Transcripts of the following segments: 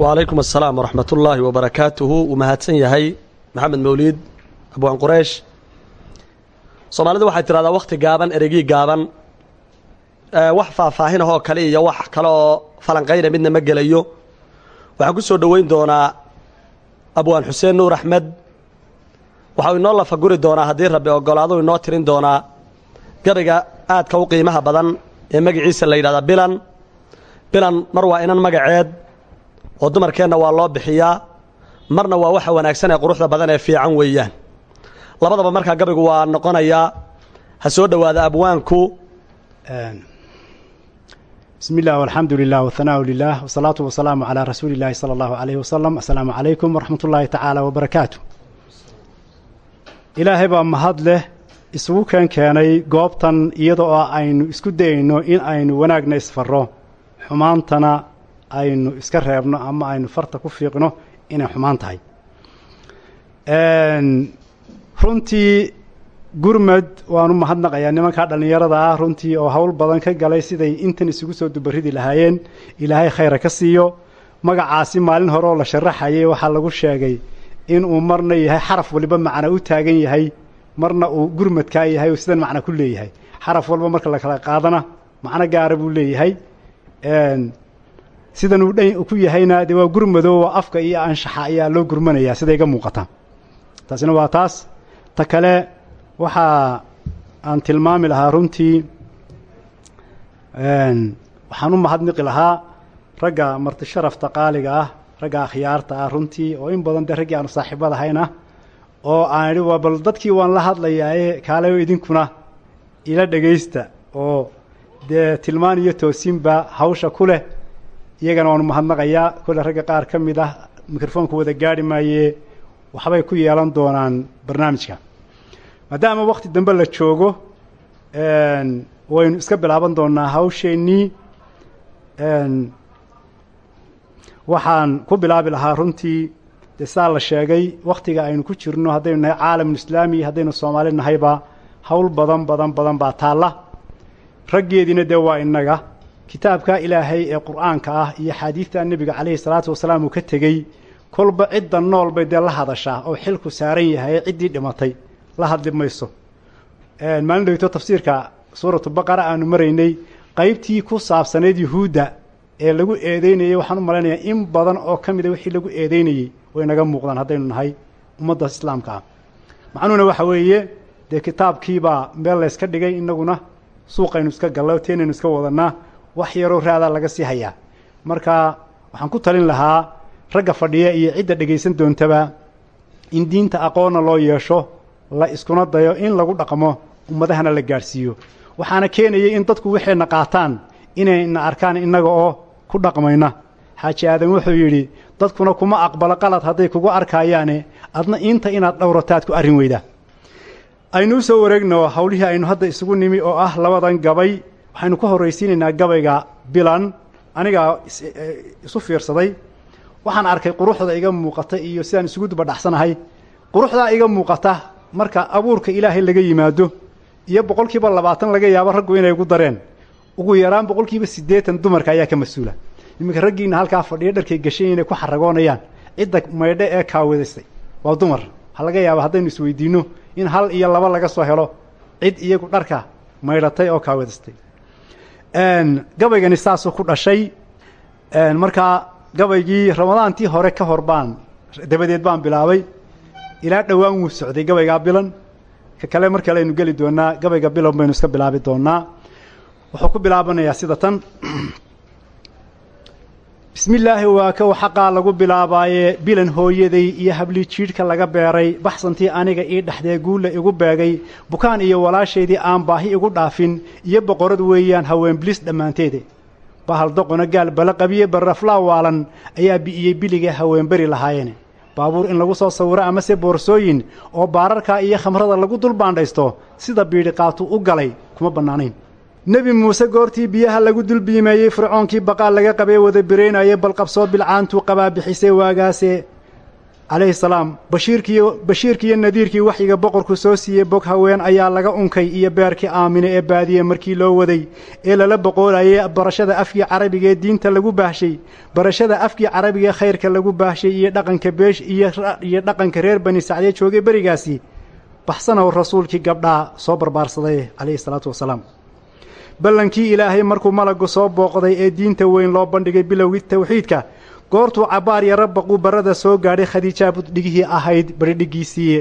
wacalaykum assalaam waraxmat ullaahi wabarakaatuhu wuu mahadsan yahay maxamed mawliid abwaan quraysh. Soomaalidu waxay tidhahdaa wakhti gaaban eregii gaaban. Wax faahfaahin ahoo kale iyo wax kale oo falanqayna midna ma gelayo. Waxaan ku soo dhoweyn doonaa abwaan xuseen nuur axmed. Waxau inoo lafaguri doonaa haddii rabbi ogolaadu inoo tirin doonaa gabayga aadka u qiimaha badan ee magaciisa la yidhahdaa bilan. Bilan mar waa inan magaceed oo dumarkeenna waa loo bixiyaa marna waa waxa wanaagsan ee quruxda badan ee fiican weeyaan. Labadaba markaa gabaygu waa noqonayaa ha soo dhowaada abwaanku. Bismi illah alxamdu lilah wahanaau lilah wasalaatu wasalaamu calaa rasuuli illaahi sala allahu alayhi wasalam assalaamu calaykum waraxmat ullaahi tacaala wabarakaatu ilaahay baa mahad leh isugu keen keenay goobtan iyada oo aynu isku dayayno in aynu wanaagna isfarro xumaantana aynu iska reebno ama aynu farta ku fiiqno inay xumaan tahay. Runtii gurmad waanu mahadnaqayaa nimankaa dhallinyarada ah runtii oo howl badan ka galay siday intan isugu soo dubarridi lahaayeen. Ilaahay khayra ka siiyo. Magacaasi maalin hore oo la sharaxayay. Waxaa lagu sheegay inuu marna yahay xaraf waliba macna u taagan yahay. Marna uu gurmadkaa yahay oo sidan macna ku leeyahay. Xaraf walba marka la kala qaadana macno gaara buu leeyahay sidan uu dhan ku yahayna dee waa gurmado waa afka iyo anshaxa ayaa loo gurmanayaa sida iga muuqata taasina waa taas. Ta kale waxaa aan tilmaami lahaa runtii waxaan u mahadniqi lahaa ragga marti sharafta qaaliga ah ragga akhyaarta ah runtii oo in badan dee raggii aanu saaxiibadahayna oo aan idhi waa bal dadkii waan la hadlayaaye kaaleyo idinkuna ila dhegaysta oo dee tilmaan iyo toosinba hawsha ku leh iyagana waanu mahadnaqayaa kolle ragga qaar ka mid ah mikrofoonku wada gaadhi maayee waxbay ku yeelan doonaan barnaamijka. Maadaama wakti dambe la joogo waynu iska bilaaban doonaa hawsheennii waxaan ku bilaabi lahaa runtii dee saa la sheegay wakhtiga aynu ku jirno haddaynu nahay caalamulislaami haddaynu soomaali nahayba howl badan badan badan baa taalla. Raggeediina dee waa innaga kitaabka ilaahay ee qur'aanka ah iyo xaadiidta nebiga calayhi salaatu wasalaam uu ka tegey kolba cidda nool bay dee la hadashaa oo xilku saaran yahay ciddii dhimatay. La hadli mayso. Maalin dhegto tafsiirka suuratu baqara aanu maraynay qaybtii ku saabsanayd yuhuudda ee lagu eedeynayey waxaan u malaynayaa in badan oo ka mida wixii lagu eedeynayey way naga muuqdaan haddaynu nahay ummadda islaamka ah. Macnuhuna waxa weeye dee kitaabkiibaa meel layska dhigay innaguna suuqaynu iska galla teenaynu iska wadannaa wax yaroo raadaa laga sii hayaa. Marka waxaan ku talin lahaa ragga fadhiya iyo cidda dhegaysan doontaba in diinta aqoonna loo yeesho la iskuna dayo in lagu dhaqmo ummadahana la gaadhsiiyo waxaana keenayay in dadku waxayna qaataan inayna arkaan innaga oo ku dhaqmayna. Xaaji aadan wuxuu yidhi dadkuna kuma aqbalo qalad hadday kugu arkaayaane adna inta inaad dhowrataad ku arrin weydaa aynu soo wareegno hawlihii aynu hadda isugu nimi oo ah labadan gabay waxaynu ka horraysiinaynaa gabayga bilan. Anigaa isu fiirsaday. Waxaan arkay quruxda iga muuqata iyo sidaan isugu dubadhacsanahay quruxdaa iga muuqata marka abuurka ilaahay laga yimaado iyo boqolkiiba labaatan laga yaabo raggu inay ugu dareen. Ugu yaraan boqolkiiba siddeetan dumarka ayaa ka mas'uula. Iminka raggiina halkaa fadhiya dharkay gashay inay ku xaragoonayaan cidda maydhe ee kaawadaystay waa dumar. Ha laga yaaba haddaynu isweydiinno in hal iyo laba laga soo helo. Cid iyagu dharka maydhatay oo kaawadaystay gabaygani saasuu ku dhashay. Markaa gabaygii ramadaantii hore ka hor baan dabadeed baan bilaabay. Ilaa dhowaan wuu socday gabaygaa bilan. Ka kale mar kale aynu geli doonaa gabayga bilan baynu iska bilaabi doonaa wuxuu ku bilaabanayaa sida tan bismi illaahi waa kow xaqaa lagu bilaabaaye bilan hooyaday iyo hablii jiidhka laga beeray. Baxsantii aniga ii dhexdee guulla igu beegay bukaan iyo walaashaydii aan baahi igu dhaafin iyo boqorad weeyaan haween bilis dhammaanteede bahaldoqona gaal bala qabiye barraflaa waalan ayaa bi'iyey biligee haweenberi lahaayeene baabuur in lagu soo sawiro amase boorsooyin oo baararkaa iyo khamrada lagu dul baandhaysto sida biidhi qaatu u galay kuma bannaanayn nebi muuse goortii biyaha lagu dulbiimeeyey fircoonkii baqaal laga qabee wada biraynayay balqabsoo bilcaantuu qabaa bixisay waagaase. Calayhi salaam bashiirkiiyo bashiirkiiyo nadiirkii waxyiga boqorku soo siiyey bog haween ayaa laga unkay iyo beerkii aamine ee baadiye markii loo waday ee lala boqoolayay barashada afkii carabiga ee diinta lagu baahshay barashada afkii carabiga ee khayrka lagu baahshay iyo dhaqanka beesh iyo dhaqanka reer bani sacdee joogay berigaasi. Baxsanow rasuulkii gabdhaa soo barbaarsaday calayhi salaatu wasalaam ballankii ilaahay markuu malagu soo booqday ee diinta weyn loo bandhigay bilowgii tawxiidka goortuu cabbaar iyo rabbaquu barada soo gaadhay khadiijaa buddhigihii ahayd baridhigiisiiye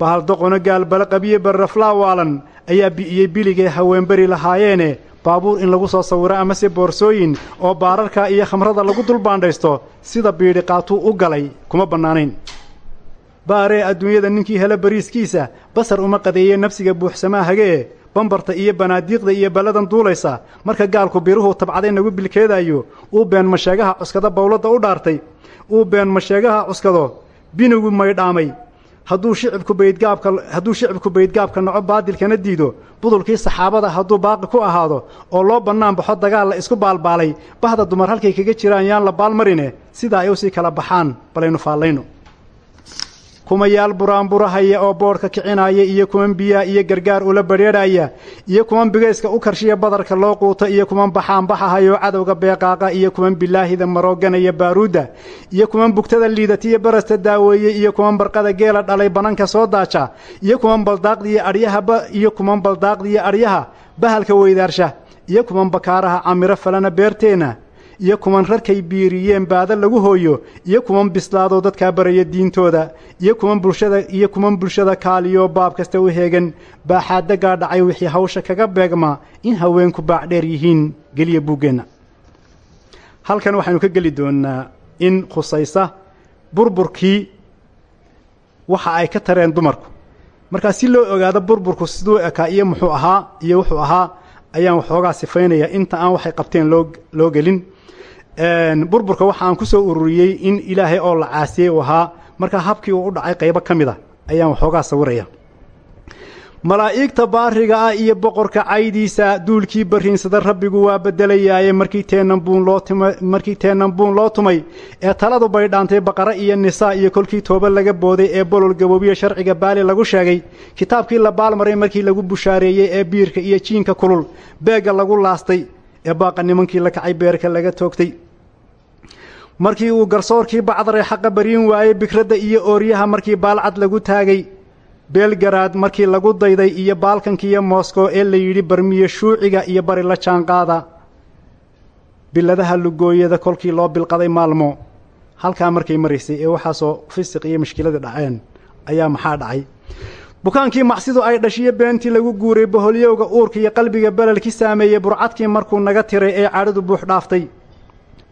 bahaldoqono gaalbala qabiye barraflaawaalan ayaa bi'iyey biligay haweenberi lahaayeene baabuur in lagu soo sawiro amase boorsooyin oo baararka iyo khamrada lagu dulbaandhaysto sida biidhi qaatuu u galay kuma bannaanayn. Baaree adduunyada ninkii hela bariiskiisa basar uma qadeeye nafsiga buuxsamaa hagee bambarta iyo banaadiiqda iyo balladan duulaysa. Marka gaalku biruhu tabcaday nagu bilkeedaayo uu been masheegaha cuskada bowladda u dhaartay. Uu been masheegaha cuskado binigu maydhaamay hadduu shicibku baydgaabka hadduu shicibku baydgaabka naco baadilkana diido budulkii saxaabada hadduu baaqi ku ahaado oo loo bannaan baxo dagaal la isku baalbaalay bahda dumar halkay kaga jiraan yaan la baalmarine sidaa ay u sii kala baxaan balaynu faallayno kumayaal buraanburahaya oo boodhka kicinaya iyo kuman biyaa iyo gargaar ula badheedhaya iyo kuman bigayska u karshiya badarka loo quuta iyo kuman baxaanbaxahayoo cadowga beeqaaqa iyo kuman bilaahida marooganaya baaruudda iyo kuman bugtada liidatiyo barasta daaweeye iyo kuman barqada geela dhalay bananka soo daaja iyo kuman baldaaqdiiyo adhyahaba iyo kuman baldaaqdiiyo adhyaha bahalka weydaarsha iyo kuman bakaaraha camiro falana beerteenna iyo kuman rarkay biiriyeen baada lagu hooyo iyo kuman bislaadoo dadkaa baraya diintooda iyo kuman bulshada iyo kuman bulshada kaaliyo baab kasta u heegan baaxaadagaa dhacay wixii hawsha kaga beegmaa in haweenku baacdheer yihiin geliya buuggeenna. Halkan waxaynu ka geli doonnaa in khusaysa burburkii waxa ay ka tareen dumarku. Markaa si loo ogaado burburku siduu ekaa iyo muxuu ahaa iyo wuxuu ahaa ayaan waxoogaa sifaynayaa inta aan waxay qabteen loo loo gelin burburka waxa aan ku soo ururiyey in ilaahay oo la caasiyey uu ahaa. Markaa habkii uu u dhacay qaybo ka mid a ayaan waxoogaa sawiraya malaa'igta baariga ah iyo boqorka caydiisa duulkii barriinsada rabbigu waa beddelayaaye. Markii teenambuun loo tuma markii teenambuun loo tumay ee taladu bay dhaantay baqare iyo nisaa iyo kolkii tooba laga booday ee bolol gaboobiya sharciga baali lagu sheegay. Kitaabkii la baalmaray markii lagu bushaareeyey ee biirka iyo jiinka kulul beegga lagu laastay ee baaqa nimankii la kacay beerka laga toogtay markii uu garsoorkii bacdaray xaqa baryin waayey bikradda iyo ooryaha markii baalcad lagu taagay. Beelgaraad markii lagu dayday iyo baalkankiiyo mooskow ee la yidhi barmiye shuuciga iyo bari la jaanqaada. Biladaha lugooyada kolkii loo bilqaday maalmo. Halkaa markay maraysay ee waxaasoo fisiq iyo mashkiladii dhaceen ayaa maxaa dhacay? Bukaankii macsidu ay dhashiyo beentii lagu guuray boholyowga uurka iyo qalbiga belalki saameeyey burcadkii markuu naga tiray ee cadhadu buux dhaaftay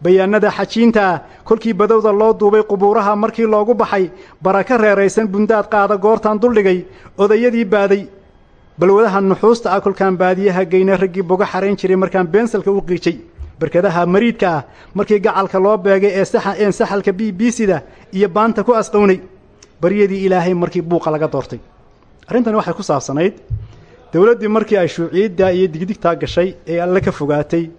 bayaanada xajiintaa kolkii badowda loo duubay qubuuraha markii loogu baxay baraka reeraysan bundaad qaada goortaan duldhigay odayadii baaday. Balwadaha nuxuusta ah kolkaan baadiyaha geyna raggii boga xarayn jiray markaan beensalka u qiijay. Barkadaha mariidka ah markii gacalka loo beegay ee een saxalka b b sida iyo baanta ku asqownay. Baryadii ilaahay markii buuqa laga doortay. Arrintani waxay ku saabsanayd dowladdii markii ay shuuciyaddaa iyo digdigtaa gashay ee alle ka fogaatay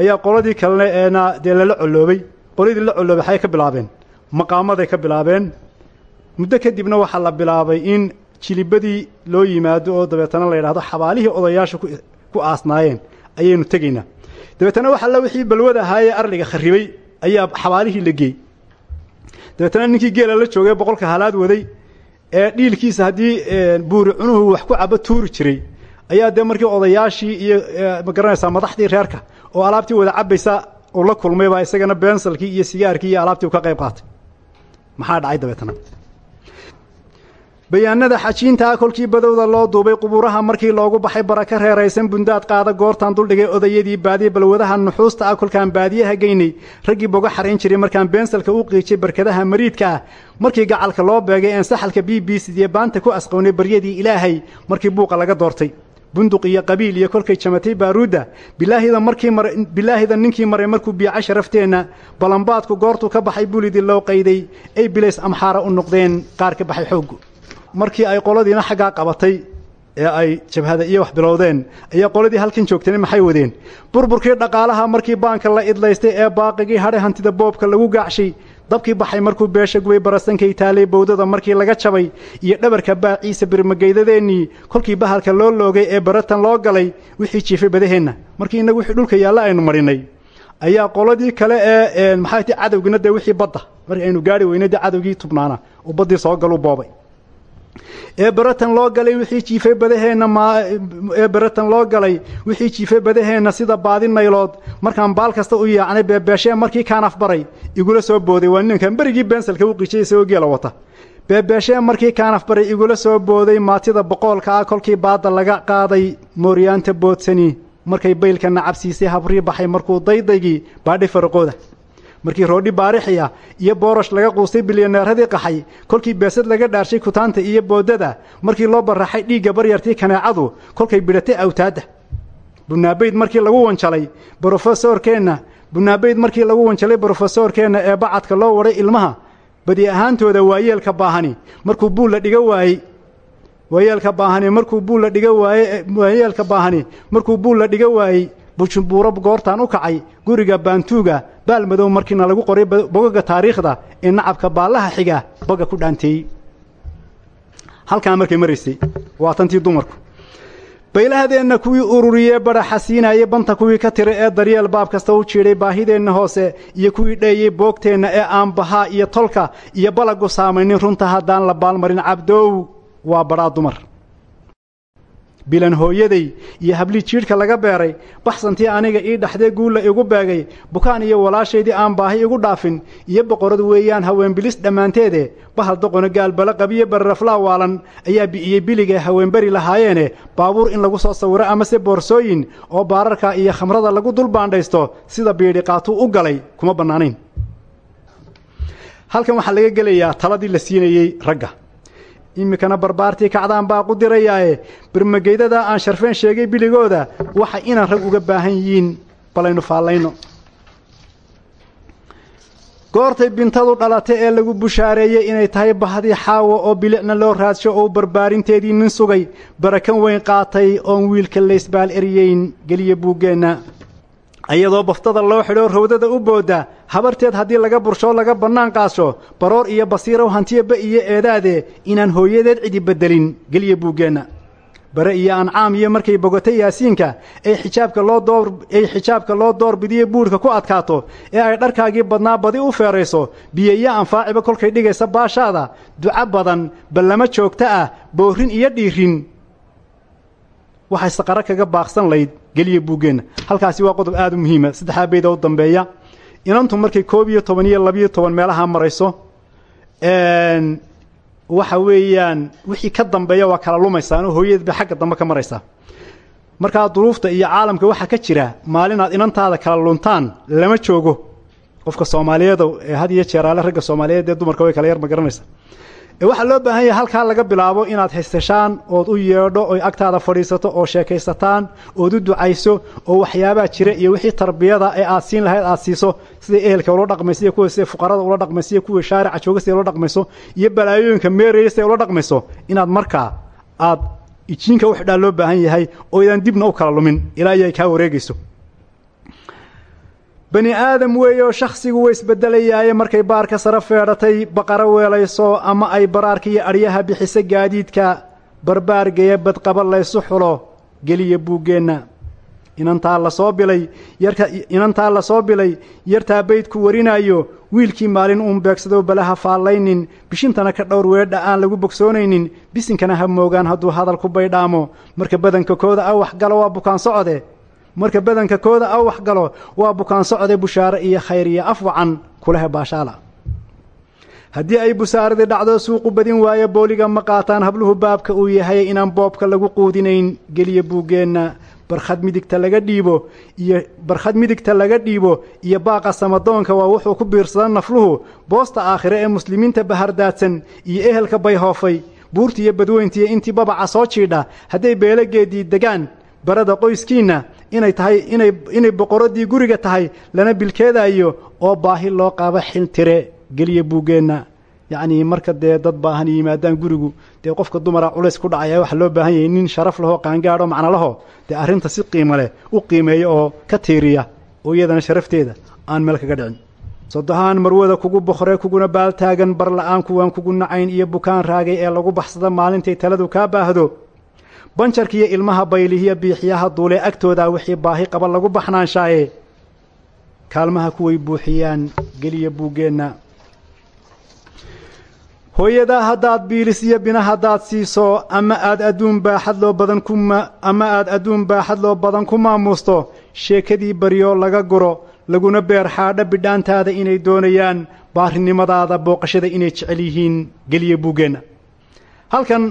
ayaa qoladii kalena eena dee lala colloobay qoladii la colloobay waxay ka bilaabeen. Maqaamaday ka bilaabeen. Muddo kadibna waxaa la bilaabay in jilibadii loo yimaado oo dabeetana la yidhahdo xabaalihii odayaasha ku aasnaayeen. Ayaynu tegaynaa. Dabeetana wax alla wixii balwad ahaayee arliga kharribay ayaa xabaalihii la geey dabeetana ninkii geela la joogay boqolka halaad waday ee dhiilkiisa haddii buuri cunuhu wax ku cabo tuuri jiray ayaa dee markii odayaashii iyo ma garanaysaa madaxdii reerka oo alaabtii wada cabaysa uu la kulmay baa isagana bensalkii iyo sigaarkii iyo alaabtii u ka qayb qaatay. Maxaa dhacay dabeetana? Bayaanada xajiintaa kolkii badowda loo duubay qubuuraha markii loogu baxay baraka reeraysan bundaad qaada goortaan duldhigay odayadii baadiye balwadaha nuxuusta ah kolkaan baadiyaha geynay. Raggii boga xarayn jiray markaan beensalka u qiijay barkadaha mariidka ah. Markii gacalka loo beegay een saxalka b b sidiye baanta ku asqownay baryadii ilaahay markii buuqa laga doortay bunduq iyo qabiil iyo kolkay jamatay baaruudda bilaahida markii mar bilaahida ninkii maray markuu biica sharafteenna balambaadku goortuu ka baxay bulidii loo qayday ay bilays amxaara u noqdeen qaar ka baxay xooggu. Markii ay qoladiina xaggaa qabatay ee ay jabhada iyo wax bilowdeen ayaa qoladii halkan joogtana maxay wadeen? Burburkii dhaqaalaha markii baanka la idlaystay ee baaqigii hadhay hantida boobka lagu gaacshay dabkii baxay markuu beesha gubay barastankay taalay bowdada markii laga jabay iyo dhabarka baaciisa birmagaydadeenii kolkii bahalka loo loogay ee baratan loo galay wixii jiifay badaheenna. Markii innagu wixii dhulka yaalla aynu marinay. Ayaa qoladii kale ee maxay ti cadowgina dee wixii badda. Markii aynu gaari weynay dee cadowgii tubnaana oo baddii soo galu boobay ee baratan loo galay wixii jiifay badaheenna ee baratan loo galay wixii jiifay badaheenna sida baadi naylood markaan baal kasta u yaacnay beebeeshee markii kaanaf baray igula soo booday. Waa ninkan berigii bensalka u qijay isagoo geela wata. Beebeeshee markii kaanaf baray igula soo booday maatida boqoolka ah kolkii baadda laga qaaday mooryaanta boodsani. Markay baylka nacabsiisay habrii baxay markuu daydaygii baadhay faraqooda markii roodhi baarixiya iyo boorosh laga quustay bilyaneeradii qaxay kolkii beesad laga dhaarshay kutaanta iyo boodada markii loo baraxay dhiigga baryartii kaneecadu kolkay bidhatay awtaadda. Bunaabayd markii lagu wanjalay brofesorkeenna bunaabayd markii lagu wanjalay brofesorkeenna ee bacadka loo wadhay ilmaha badi ahaantooda waayeelka baahani markuu buulla dhiga waayey. Waayeelka baahani markuu buulla dhiga waaye waayeelka baahani markuu buulla dhiga waayey bujubuuro goortaan u kacay guriga baantuuga baal madow markiina lagu qoray bogaga taariikhda ee nacabka baallaha xiga boga ku dhaanteeyey halkaa markay maraysay waa tantii dumarku. Baylahadeenna kuwii ururiyee badhaxa siinaayey banta kuwii ka tira ee daryeel baab kasta u jiidhay baahideenna hoose iyo kuwii dheeyey boogteenna ee aan bahaa iyo tolka iyo balagu saamaynin runta haddaan la baalmarin cabdoow waa badhaa dumar bilan hooyaday iyo hablii jiidhka laga beeray baxsantii aniga ii dhaxdee guulla igu beegay bukaan iyo walaashaydii aan baahi igu dhaafin iyo boqorad weeyaan haweenbilis dhammaanteede bahal doqona gaalbala qabiyo bararaflaa waalan ayaa bi'iyey biligee haweenberi lahaayeene baabuur in lagu soo sawiro amase boorsooyin oo baararka iyo khamrada lagu dul baandhaysto sida biidhi qaatuu u galay kuma bannaanayn halkan waxaa laga gelayaa taladii la siinayey ragga iminkana barbaartii kacdaan baa qudirayaae birmageydada aan sharfeen sheegay biligooda waxa inaan rag uga baahan yihiin balaynu faallayno. Goortay bintadu dhalatay ee lagu bushaareeyey inay tahay bahdii xaawo oo bilicna loo raadsho oo barbaarinteedii nin sugay barakan weyn qaatay oon wiilka laysbaal eryeyn geliya buuggeenna iyadoo baftada loo xidho rawdada u boodda habarteed haddii laga burshoo laga bannaan qaasho baroor iyo basiirow hantiyaba iyo eedaade. Inaan hooyadeed cidi beddelin. Geliya buuggeenna bare iyo ancaam iyo markay bogotay yaasiinka ay xijaabka loo door ay xijaabka loo doorbidiyo buurhka ku adkaato. Ee ay dharkaagii badnaa badi u feerayso. Biyeyo anfaaciba kolkay dhigaysa baashaada. Duco badan ballamo joogto ah boorrin iyo dhiirin. Waxay saqaro kaga baaqsan layd geliya buuggeenna halkaasi waa qodob aada u muhiima saddexdaa bayda u dambeeya. Inantu markay koob iyo toban iyo labiyo toban meelaha marayso waxa weeyaan wixii ka dambeeya waa kala lumaysaan oo hooyadeed bay xagga dambe ka maraysaa. Markaa duruufta iyo caalamka waxaa ka jira maalinaad inantaada kala luntaan lama joogo. Qofka soomaaliyeedo ee had iyo jeeraale ragga soomaaliyeed ee dumarka way kala yar ma garanaysa waxaa loo baahan yahay halkaa laga bilaabo inaad haystashaan ood u yeedho oy agtaada fadhiisato oo sheekaysataan ood u ducayso oo waxyaabaa jira iyo wixii tarbiyada ee aad siin lahayd aad siiso siday ehelka ula dhaqmayso iyo kuwa siday fuqarada ula dhaqmayso iyo kuwa shaarica jooga siday ula dhaqmayso iyo balaayooyinka meeraya siday ula dhaqmayso inaad markaa aad ijiinka u xidhaa loo baahan yahay oo idaan dibna u kala lumin ilaa iyo ay kaa wareegayso bani aadam weeye shakhsigu way isbeddelayaaye markay baarka sare feedhatay baqaro weelayso ama ay baraarka iyo adhyaha bixiso gaadiidka barbaargaya badqaba laysu xulo geliya buuggeenna. Inantaa la soo bilay yarka inantaa la soo bilay yartaa baydku warinaayo wiilkii maalin uun beegsadoo balaha faallaynin bishintana ka dhowr weedha aan lagu bogsoonaynin bisinkana ha moogaan hadduu hadalku baydhaamo. Marka badanka kooda a waxgalo waa bukaan socode marka badanka kooda a wax galo waa bukaan socde bushaare iyo khayr iyo af wacan kulahe baashaala. Haddii ay busaaradii dhacdo suuqu badin waayo booliga ma qaataan habluhu baabka uu yahay inaan boobka lagu quudinayn geliya buuggeenna barkhad midigta laga dhiibo iyo barkhad midigta laga dhiibo iyo baaqa samadoonka waa wuxuu ku biirsada nafluhu boosta aakhire ee muslimiinta bahardaadsan iyo ehelka bayhoofay buurta iyo badweyntiiyo intii babaca soo jiidha hadday beelageedii degaan barada qoyskiinna inay tahay inay inay boqoradii guriga tahay lana bilkeedaayo oo baahi loo qabo xiltire geliya buuggeenna yacnii marka dee dad baahan yimaadaan gurigu dee qofka dumara culays ku dhacaya waxaa loo baahan yahay nin sharaf lahoo qaangaadho macno laho dee arrinta si qiimo leh u qiimeeya oo ka tiiriya oo iyadana sharafteeda aan meel kaga dhicin. Sodohaan marwada kugu boqre kuguna baaltaagan bar la'aan kuwaan kugu nacayn iyo bukaan raagay ee lagu baxsada maalintay taladu kaa baahdo banjarkiiyo ilmaha baylihiya biixiyaha duulee agtooda wixii baahi qaba lagu baxnaanshaaye kaalmaha kuway buuxiyaan geliya buuggeenna hooyadaa haddaad biilis iyo bina haddaad siiso ama aad adduun baaxad loo badan kuma ama aad adduun baaxad loo badan ku maamuusto sheekadii baryoo laga guro laguna beer xaadho bidhaantaada inay doonayaan baarinimadaada booqashada inay jecel yihiin geliya buuggeenna halkan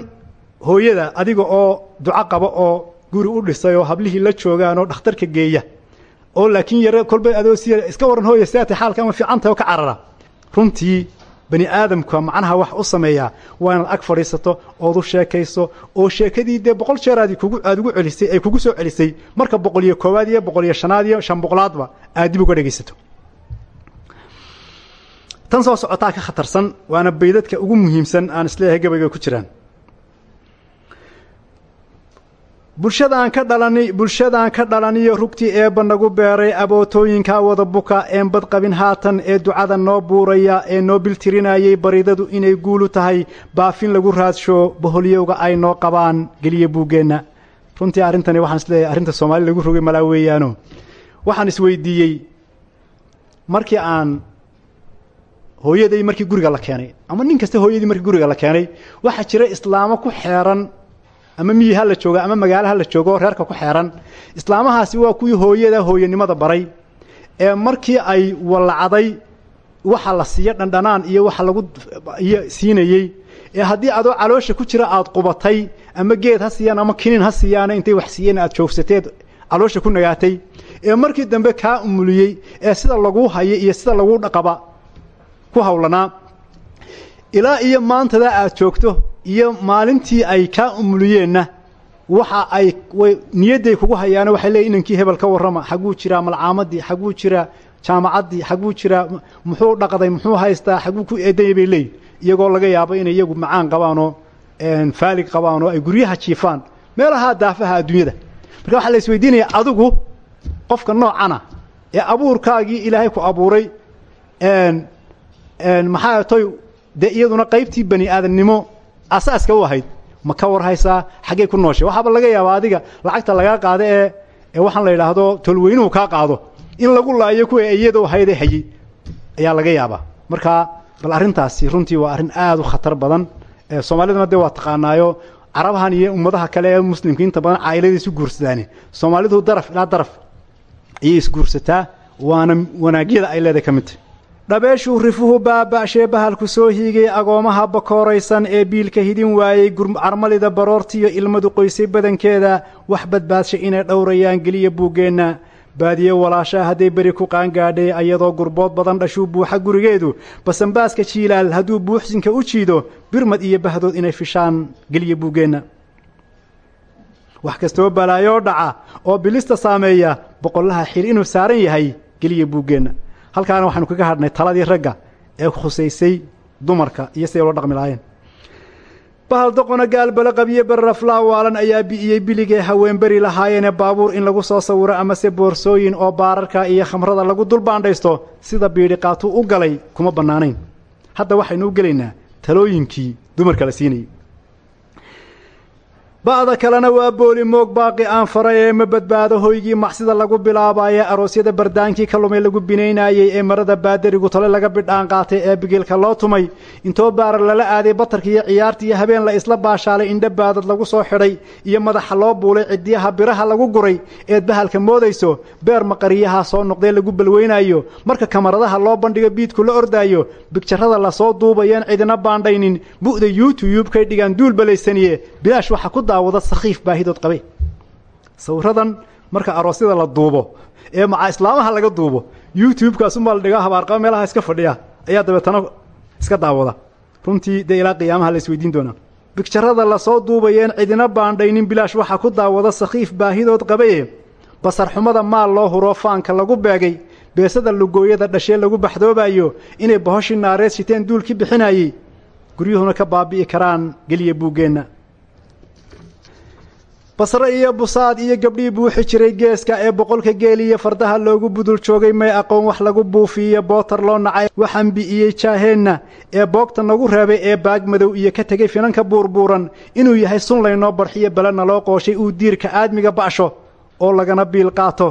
hooyada adiga oo duco qaba oo guri u dhisay oo hablihii la joogaan oo dhakhtarka geeya oo laakiin yare kolbay adoo siya iska warran hooya sidaatay xaalka ama fiicantahay oo ka carara. Runtii bani aadamka macnaha wax u sameeyaa waa inaad ag fadhiisato ood u sheekayso oo sheekadii dee boqol jeer aad kugu aada ugu celisay ay kugu soo celisay marka boqol iyo koowaad iyo boqol iyo shanaad iyo shan boqolaadba aad dib uga dhegaysato. Tan soo socotaa ka khatarsan waana baydadka ugu muhiimsan aan is leeyahay gabayga ku jiraan bulshadaan ka dhalani bulshadaan ka dhalaniyo rugtii eebba nagu beeray abootooyinkaa wada buka een badqabin haatan ee ducada noo buuraya ee noo biltirinayay baridadu inay guulu tahay baafin lagu raadsho boholyowga ay noo qabaan geliya buuggeenna runtii arrintani waxaan is leeyahay arrinta soomaali lagu rogay malaa waxaan isweydiiyey markii aan hooyaday markii guriga la keenay ama nin kasta hooyadii markii guriga la keenay waxaa jira islaamo ku xeeran ama miyi ha la jooga ama magaalo ha la joogo reerka ku xeeran. Islaamahaasi waa kuwii hooyada hooyanimada baray. Ee markii ay wallacday waxa la siiyo dhandhanaan iyo waxa lagu iyo siinayey. Ee haddii adoo caloosha ku jira aada qubatay ama geed ha siiyaan ama kiniin ha siiyaana intay wax siiyeen aad joogsateed caloosha ku nagaatay. Ee markii dambe kaa umuliyey ee sida laguu hayay iyo sida laguu dhaqaba ku hawlanaa. Ilaa iyo maantada aad joogto iyo maalintii ay kaa umuliyeenna waxa ay niyadday kugu hayaano waxay leeyiin inankii hebel ka warrama xagguu jiraa malcaamadii xagguu jiraa jaamacaddii xagguu jiraa muxuu dhaqday muxuu haystaa xagguu ku eedanya bay leeyihiin iyagoo laga yaabo inay iyagu macaan qabaanoo faalig qabaanoo ay guryaha jiifaan. Meelahaa daafaha adduunyada. Marka waxaa la isweydiinaya adigu qofka noocana ee abuurkaagii ilaahay ku abuuray maxaa toy dee iyaduna qaybtii bani aadamnimo asaaska u ahayd ma ka war haysaa? Xaggay ku nooshay. Waxaaba laga yaabaa adiga lacagta lagaa qaado ee ee waxaan la yidhaahdo tolweynuhu kaa qaado. In lagu laayo kuwa iyadoo hayde hayey ayaa laga yaabaa. Marka bal arrintaasi runtii waa arrin aada u khatar badan. Soomaaliduna dee waa taqaanaayo carabahan iyo ummadaha kale ee muslimka inta badan caa'iladii isu guursadaane soomaalidu daraf ilaa daraf ayay isguursataa waana wanaagyada ay leedahay ka mid. tahy dhabeeshuu rifuhu baaba'shee bahalku soo hiigay agoomaha bakooraysan ee biilka hidin waayey carmalida baroortiyo ilmadu qoysay badankeeda wax badbaadsha inay dhowrayaan geliya buuggeenna baadiye walaashaa hadday beri ku qaangaadhay ayadoo gurbood badan dhashuu buuxa gurigeedu. Basanbaaska jiilaal hadduu buuxsinka u jiido birmad iyo bahdood inay fishaan geliya buuggeenna wax kastoo balaayoo dhaca oo bilista saameeya boqollaha xil inuu saaran yahay geliya buuggeenna halkaana waxaanu kaga hadhnay taladii ragga ee khusaysay dumarka iyo siday loo dhaqmi lahaayeen bahal doqona gaalbala qabiye berraflaa waalan ayaa bi'iyey biligee haween beri lahaayeene baabuur in lagu soo sawiro amase boorsooyin oo baararka iyo khamrada lagu dulbaandhaysto sida biidhi qaatuu u galay kuma bannaanayn. Hadda waxaynu u gelaynaa talooyinkii dumarka la siinayay ba'da kalena waa booli moog baaqi aan faray ee ma badbaado hoygii macsida lagu bilaabaye aroosyada bardaankii ka lumay lagu binaynaayey ee marada baadarigu tole laga bidhaan qaatay ee bigiilka loo tumay. Intoo baara lala aaday batarka iyo ciyaarta iyo habeen la isla baashaalay indha baadad lagu soo xidhay iyo madaxa loo buulay ciddiyaha biraha lagu guray eed bahalka moodayso beer maqariyaha soo noqdee lagu balweynaayo. Marka kamaradaha loo bandhigo biidku la ordaayo bigjarrada la soo duubayeen cidina baandhaynin. Bu'da youtube kay dhigaan duul balaysaniye. Bilaash waxa ku daawada sakhiif baahidood qabe sawiradan marka aroosyada la duubo ee macaa islaamaha laga duubo youtube-kaasumaa la dhigaa habaarqaba meelaha iska fadhiya ayaa dabeetana iska daawada. Runtii dee ilaa qiyaamaha la isweydiin doonaa. Bigjarrada la soo duubayeen cidina baandhaynin bilaash waxaa ku daawada sakhiif baahidood qabaye basarxumada maal loo huro faanka lagu beegay beesada lugooyada dhashee lagu baxdoobayo inay bahoshii naareed shiteen duulki bixinayey guryuhuna ka baabi'i karaan geliya buuggeenna basre iyo busaad iyo gabdhii buuxi jiray geeska ee boqolka geel iyo fardaha loogu budul joogay may aqoon wax lagu buufiiyo bootar loo nacay waxaan bi'iyey jaaheenna ee boogta nagu reebay ee baag madow iyo ka tegey finanka buurbuuran inuu yahay sun laynoo barxiyo belena loo qooshay uu diirka aadmiga ba'sho oo lagana biil qaato.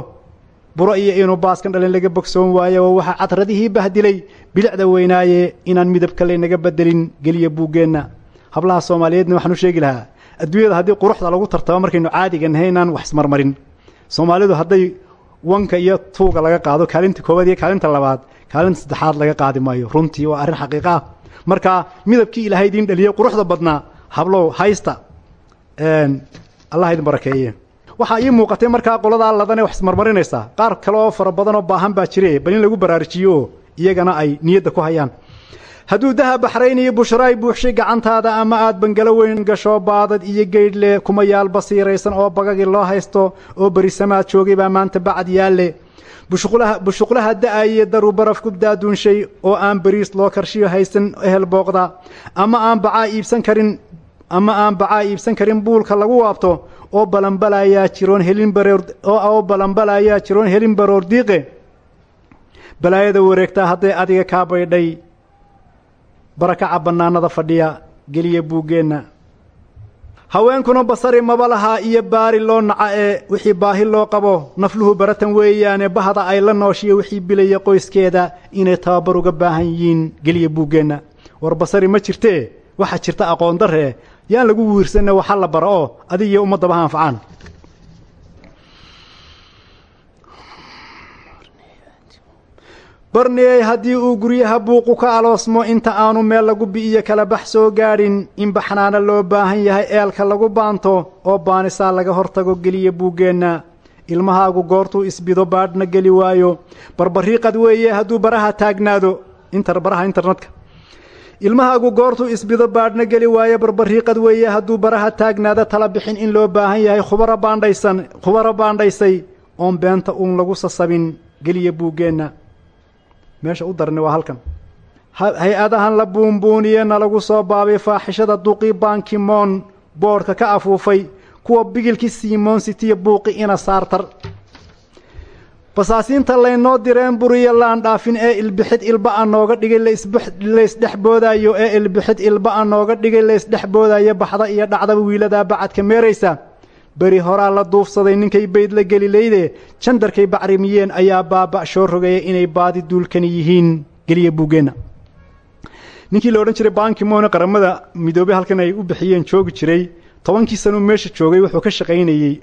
Buro iyo inuu baaskan dhalin laga bogsoon waayo oo waxaa cadradihii bahdilay bilicda weynaaye inaan midabka laynaga bedelin geliya buuggeenna hablaha soomaaliyeedna waxaan u sheegi lahaa adduunyada haddii quruxda lagu tartamo markaynu caadiga nahay inaan wax ismarmarin. Soomaalidu hadday wanka iyo tuuga laga qaado kaalinta koowaad iyo kaalinta labaad kaalinta saddexaad laga qaadi maayo. Runtii waa arrin xaqiiqa ah. Marka midabkii ilaahay idiin dhaliyey quruxda badnaa hablow haysta allah idin barakeeye. Waxaa ii muuqatay markaa qoladaa ladane wax ismarmarinaysaa qaar kale oo fara badanoo baahan baa jire bal in lagu baraarujiyo oo iyagana ay niyadda ku hayaan hadduu daha baxrayn iyo bushraay buuxshay gacantaada ama aad bangalo weyn gasho baadad iyo geydhle kuma yaal basiiraysan oo bagagii loo haysto oo berisamaad joogay maanta bacad yaalle. Bushuqlaha da'aye daruu baraf ku daaduunshay oo aan beriis loo karshiyo haysan ehel booqda. Ama aan bacaa iibsan karin ama aan bacaa iibsan karin buulka lagu waabto oo balanbalayaa jiroon helin baroor oo balanbalayaa jiroon helin baroor diiqe. Balaayada wareegtaa hadday adiga kaa baydhay barakaca bannaanada fadhiya geliya buuggeenna. Haweenkuna basari maba lahaa iyo baari loo naca ee wixii baahi loo qabo nafluhu baratan weeyaane bahda ay la nooshiyo wixii bilaya qoyskeeda inay tababar uga baahan yihiin geliya buuggeenna. War basari ma jirtee? Waxaa jirta aqoon darree yaan lagu wiirsanne waxa la bara oo adig iyo ummaddaba ha anfacaan barniyey haddii uu guryaha buuqu ka aloosmo inta aanu meel lagu bi'iyo kala bax soo gaadhin. In baxnaana loo baahan yahay eelka lagu baanto oo baanisaa laga hortago geliya buuggeenna. Ilmahaagu goortuu isbido baadhna geli waayo. Barbariiqad weeye hadduu baraha taagnaado. Inta baraha internetka. Ilmahaagu goortuu isbido baadhna geli waayo. Barbariiqad weeye hadduu baraha taagnaado tala bixin in loo baahan yahay. Khubaro baandhaysan khubaro baandhaysay. Oon beenta uun lagu sasabin geliya buuggeenna meesha u darni waa halkan. Hay'adahan la buunbuuniye nalagu soo baabay faaxishada duqii bankimoon boodhka ka afuufay kuwa bigilkii simoon sitiya buuqi ina saartar basaasiinta laynoo direen buriyo laan dhaafin ee ilbixid ilba a nooga dhigay laysdhex boodaayo ee ilbixid ilba a nooga dhigay laysdhex boodaayo baxda iyo dhacdaba wiiladaa bacadka meeraysa beri horaa la duufsaday ninkay bayd la geli leyde. Jandarkay bacrimiyeen ayaa baaba' soo rogaya inay baadi duulkani yihiin. Geliya buuggeenna ninkii la odhan jiray bankimoone qaramada midoobey halkan ay u bixiyeen joogi jiray. Tobankii sanuu meesha joogay wuxuu ka shaqaynayey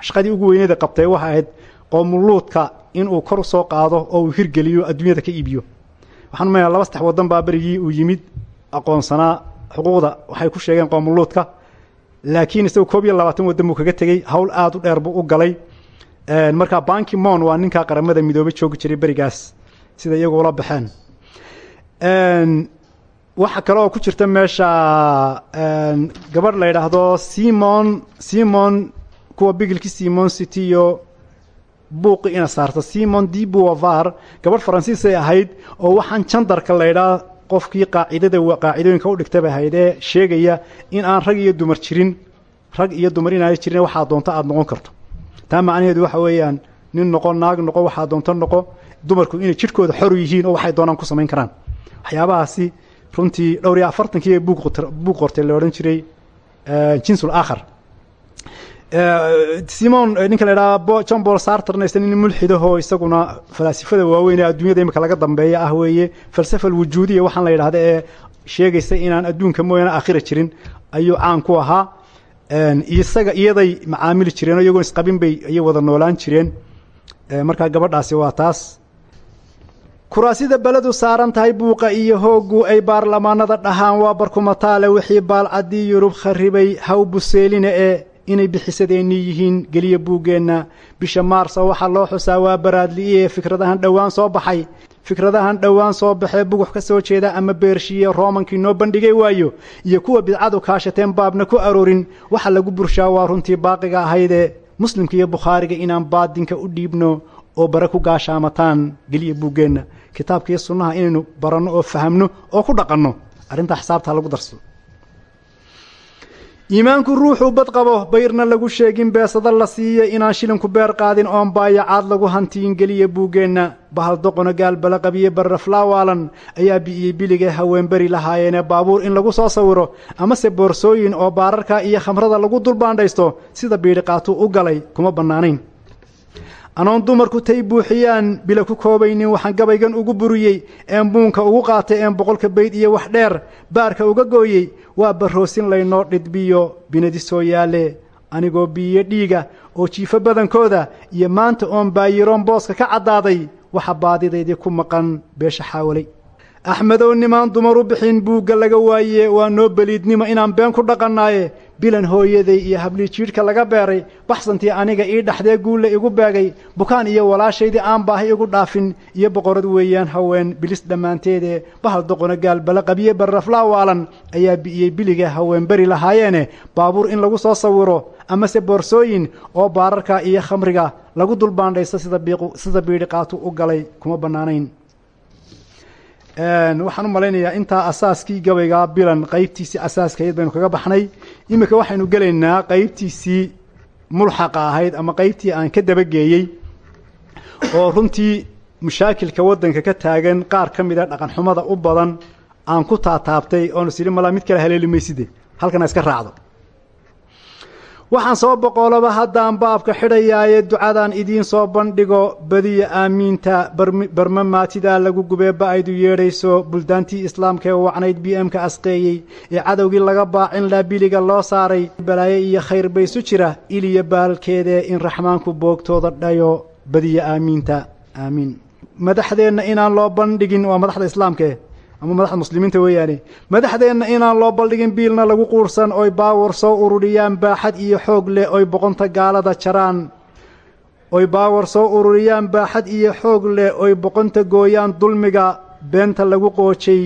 shaqadii ugu weyneeda qabtay waxay ahayd qoomuluudka inuu kor soo qaado oo uu hirgeliyo adduunyada ka iibiyo. Waxaan umaynaa laba saddex waddan baa berigii uu yimid aqoonsanaa xuquuqda. Waxay ku sheegeen qoomuluudka laakiin isagoo koob iyo labaatan waddan buu kaga tegey. Hawl aada u dheer buu u galay. Markaa bankimon waa ninkaa qaramada midoobe joogi jiray berigaas sida iyagu ula baxeen. Waxa kale oo ku jirta meesha gabadh la yidhaahdo simon simon kuwa bigilki simon city iyo buuqi ina saarta. Simon d buavar gabadh faransiisay ahayd oo waxaan jandarka la ydhaa qofkii qaacidada qaacidooyinka u dhigtaba ahayd ee sheegaya in aan rag iyo dumar jirin rag iyo dumar inaana jirin waxaa doonto aada noqon karto. Taa macnaheedu waxa weeyaan nin noqo naag noqo waxaa doonto noqo dumarku inay jidhkooda xor yihiin oo waxay doonaan ku samayn karaan. Waxyaabahaasi runtii dhowr iyo afartankii buuq buuq qortay la odhan jiray jinsul aakhar simon ninka la idhaha john bol sarterna isna nin mulxidahoo isaguna falaasifada waaweyn ee adduunyada imika laga dambeeya ah weeye. Falsafa alwujuudiya waxaan la yidhahda ee sheegaysa inaan adduunka mooyaane aakhira jirin. Ayuu caan ku ahaa. Isaga iyaday macaamili jireen oo iyagoon isqabin bay ayay wada noolaan jireen. Markaa gabadhaasi waa taas. Kuraasida beledu saaran buuqa iyo hooggu ay baarlamaanada dhahaan waa barkumataale wixii baalcaddii yurub kharibay haw buseeline ee inay bixisadeennii yihiin geliya buuggeenna. Bisha maarsa waxaa loo xusaa waa baraadli'iye fikradahan dhowaan soo baxay. Fikradahan dhowaan soo baxee bugux ka soo jeeda ama beershiye roomankii noo bandhigay waayo iyo kuwa bidcadu kaashateen baabna ku aroorin waxa lagu burshaa waa runtii baaqiga ahaydee muslimka iyo bukhaariga inaan baadinka u dhiibno oo bare ku gaashaamataan geliya buuggeenna. Kitaabka iyo sunnaha inaynu baranno oo fahamno oo ku dhaqanno. Arrintaa xisaabta lagu darsado iimaanku ruuxuu bad qabo bayrna lagu sheegin beesada la siiya inaan shilinku beer qaadin oon baayacaad lagu hantiin geliya buuggeenna bahal doqona gaalbala qabiye barraflaawaalan ayaa bi'iyey biligee haweenberi lahaayeenee baabuur in lagu soo sawiro. Amase boorsooyin oo baararka iyo khamrada lagu dulbaandhaysto sida biidhiqaatuu u galay kuma bannaanayn anoon dumarku tay buuxiyaan bila ku koobaynin waxaan gabaygan ugu buriyey een buunka ugu qaatay een boqolka bayd iyo wax dheer baarka uga gooyey waa barroosin laynoo dhidbiyo binadi soo yaale anigoo biyo dhiiga oo jiifo badankooda iyo maanta oon baayiroon booska ka caddaaday waxa baadidaydii ku maqan beesha xaawalay axmedow nimaan dumar u bixin buugga laga waaye waa noo beliidnimo inaan been ku dhaqannaaye. Bilan hooyaday iyo hablii jiidhka laga beeray baxsantii aniga ii dhaxdee guulle igu beegay. Bukaan iyo walaashaydii aan baahi igu dhaafin iyo boqorad weeyaan haween bilis dhammaanteede bahal doqona gaalbala qabiye barraflaawaalan ayaa bi'iyey biligee haween beri lahaayeene. Baabuur in lagu soo sawiro amase boorsooyin oo baararka iyo khamriga lagu dulbaandhaysto sida sida biidhiqaatu u galay kuma bannaanayn waxaan u malaynayaa intaa asaaskii gabaygaa bilan qaybtiisii asaaskayd baynu kaga baxnay. Iminka waxaynu gelaynaa qaybtiisii mulxaqa ahayd ama qaybtii aan ka dabageeyey oo runtii mushaakilka waddanka ka taagan qaar ka mida dhaqanxumada u badan aan ku taataabtay oonu sidhi malaa mid kale haleeli mayside. Halkana iska raacdo waxaan soo boqolaba haddaan baabka xidhayaaye ducadaan idiin soo bandhigo badiya aamiinta barma maatidaa lagu gubee ba'aydu yeedhayso buldaantii islaamka ee wacnayd b m-ka asqeeyey ee cadowgii laga baacin laa biliga loo saaray balaaye iyo khayr baysu jira iliya baalkeedee in raxmaanku boogtooda dhayo badiya aamiinta aamiin. Madaxdeenna inaan loo bandhigin waa madaxda islaamkae ama madaxda muslimiinta weeyaane madaxdeenna inaan loo baldhigin biilna lagu quursan oy baawar soo ururiyaan baaxad iyo xoog leh oy boqonta gaalada jaraan. Oy baawar soo ururiyaan baaxad iyo xoog leh oy boqonta gooyaan dulmiga beenta lagu qoojay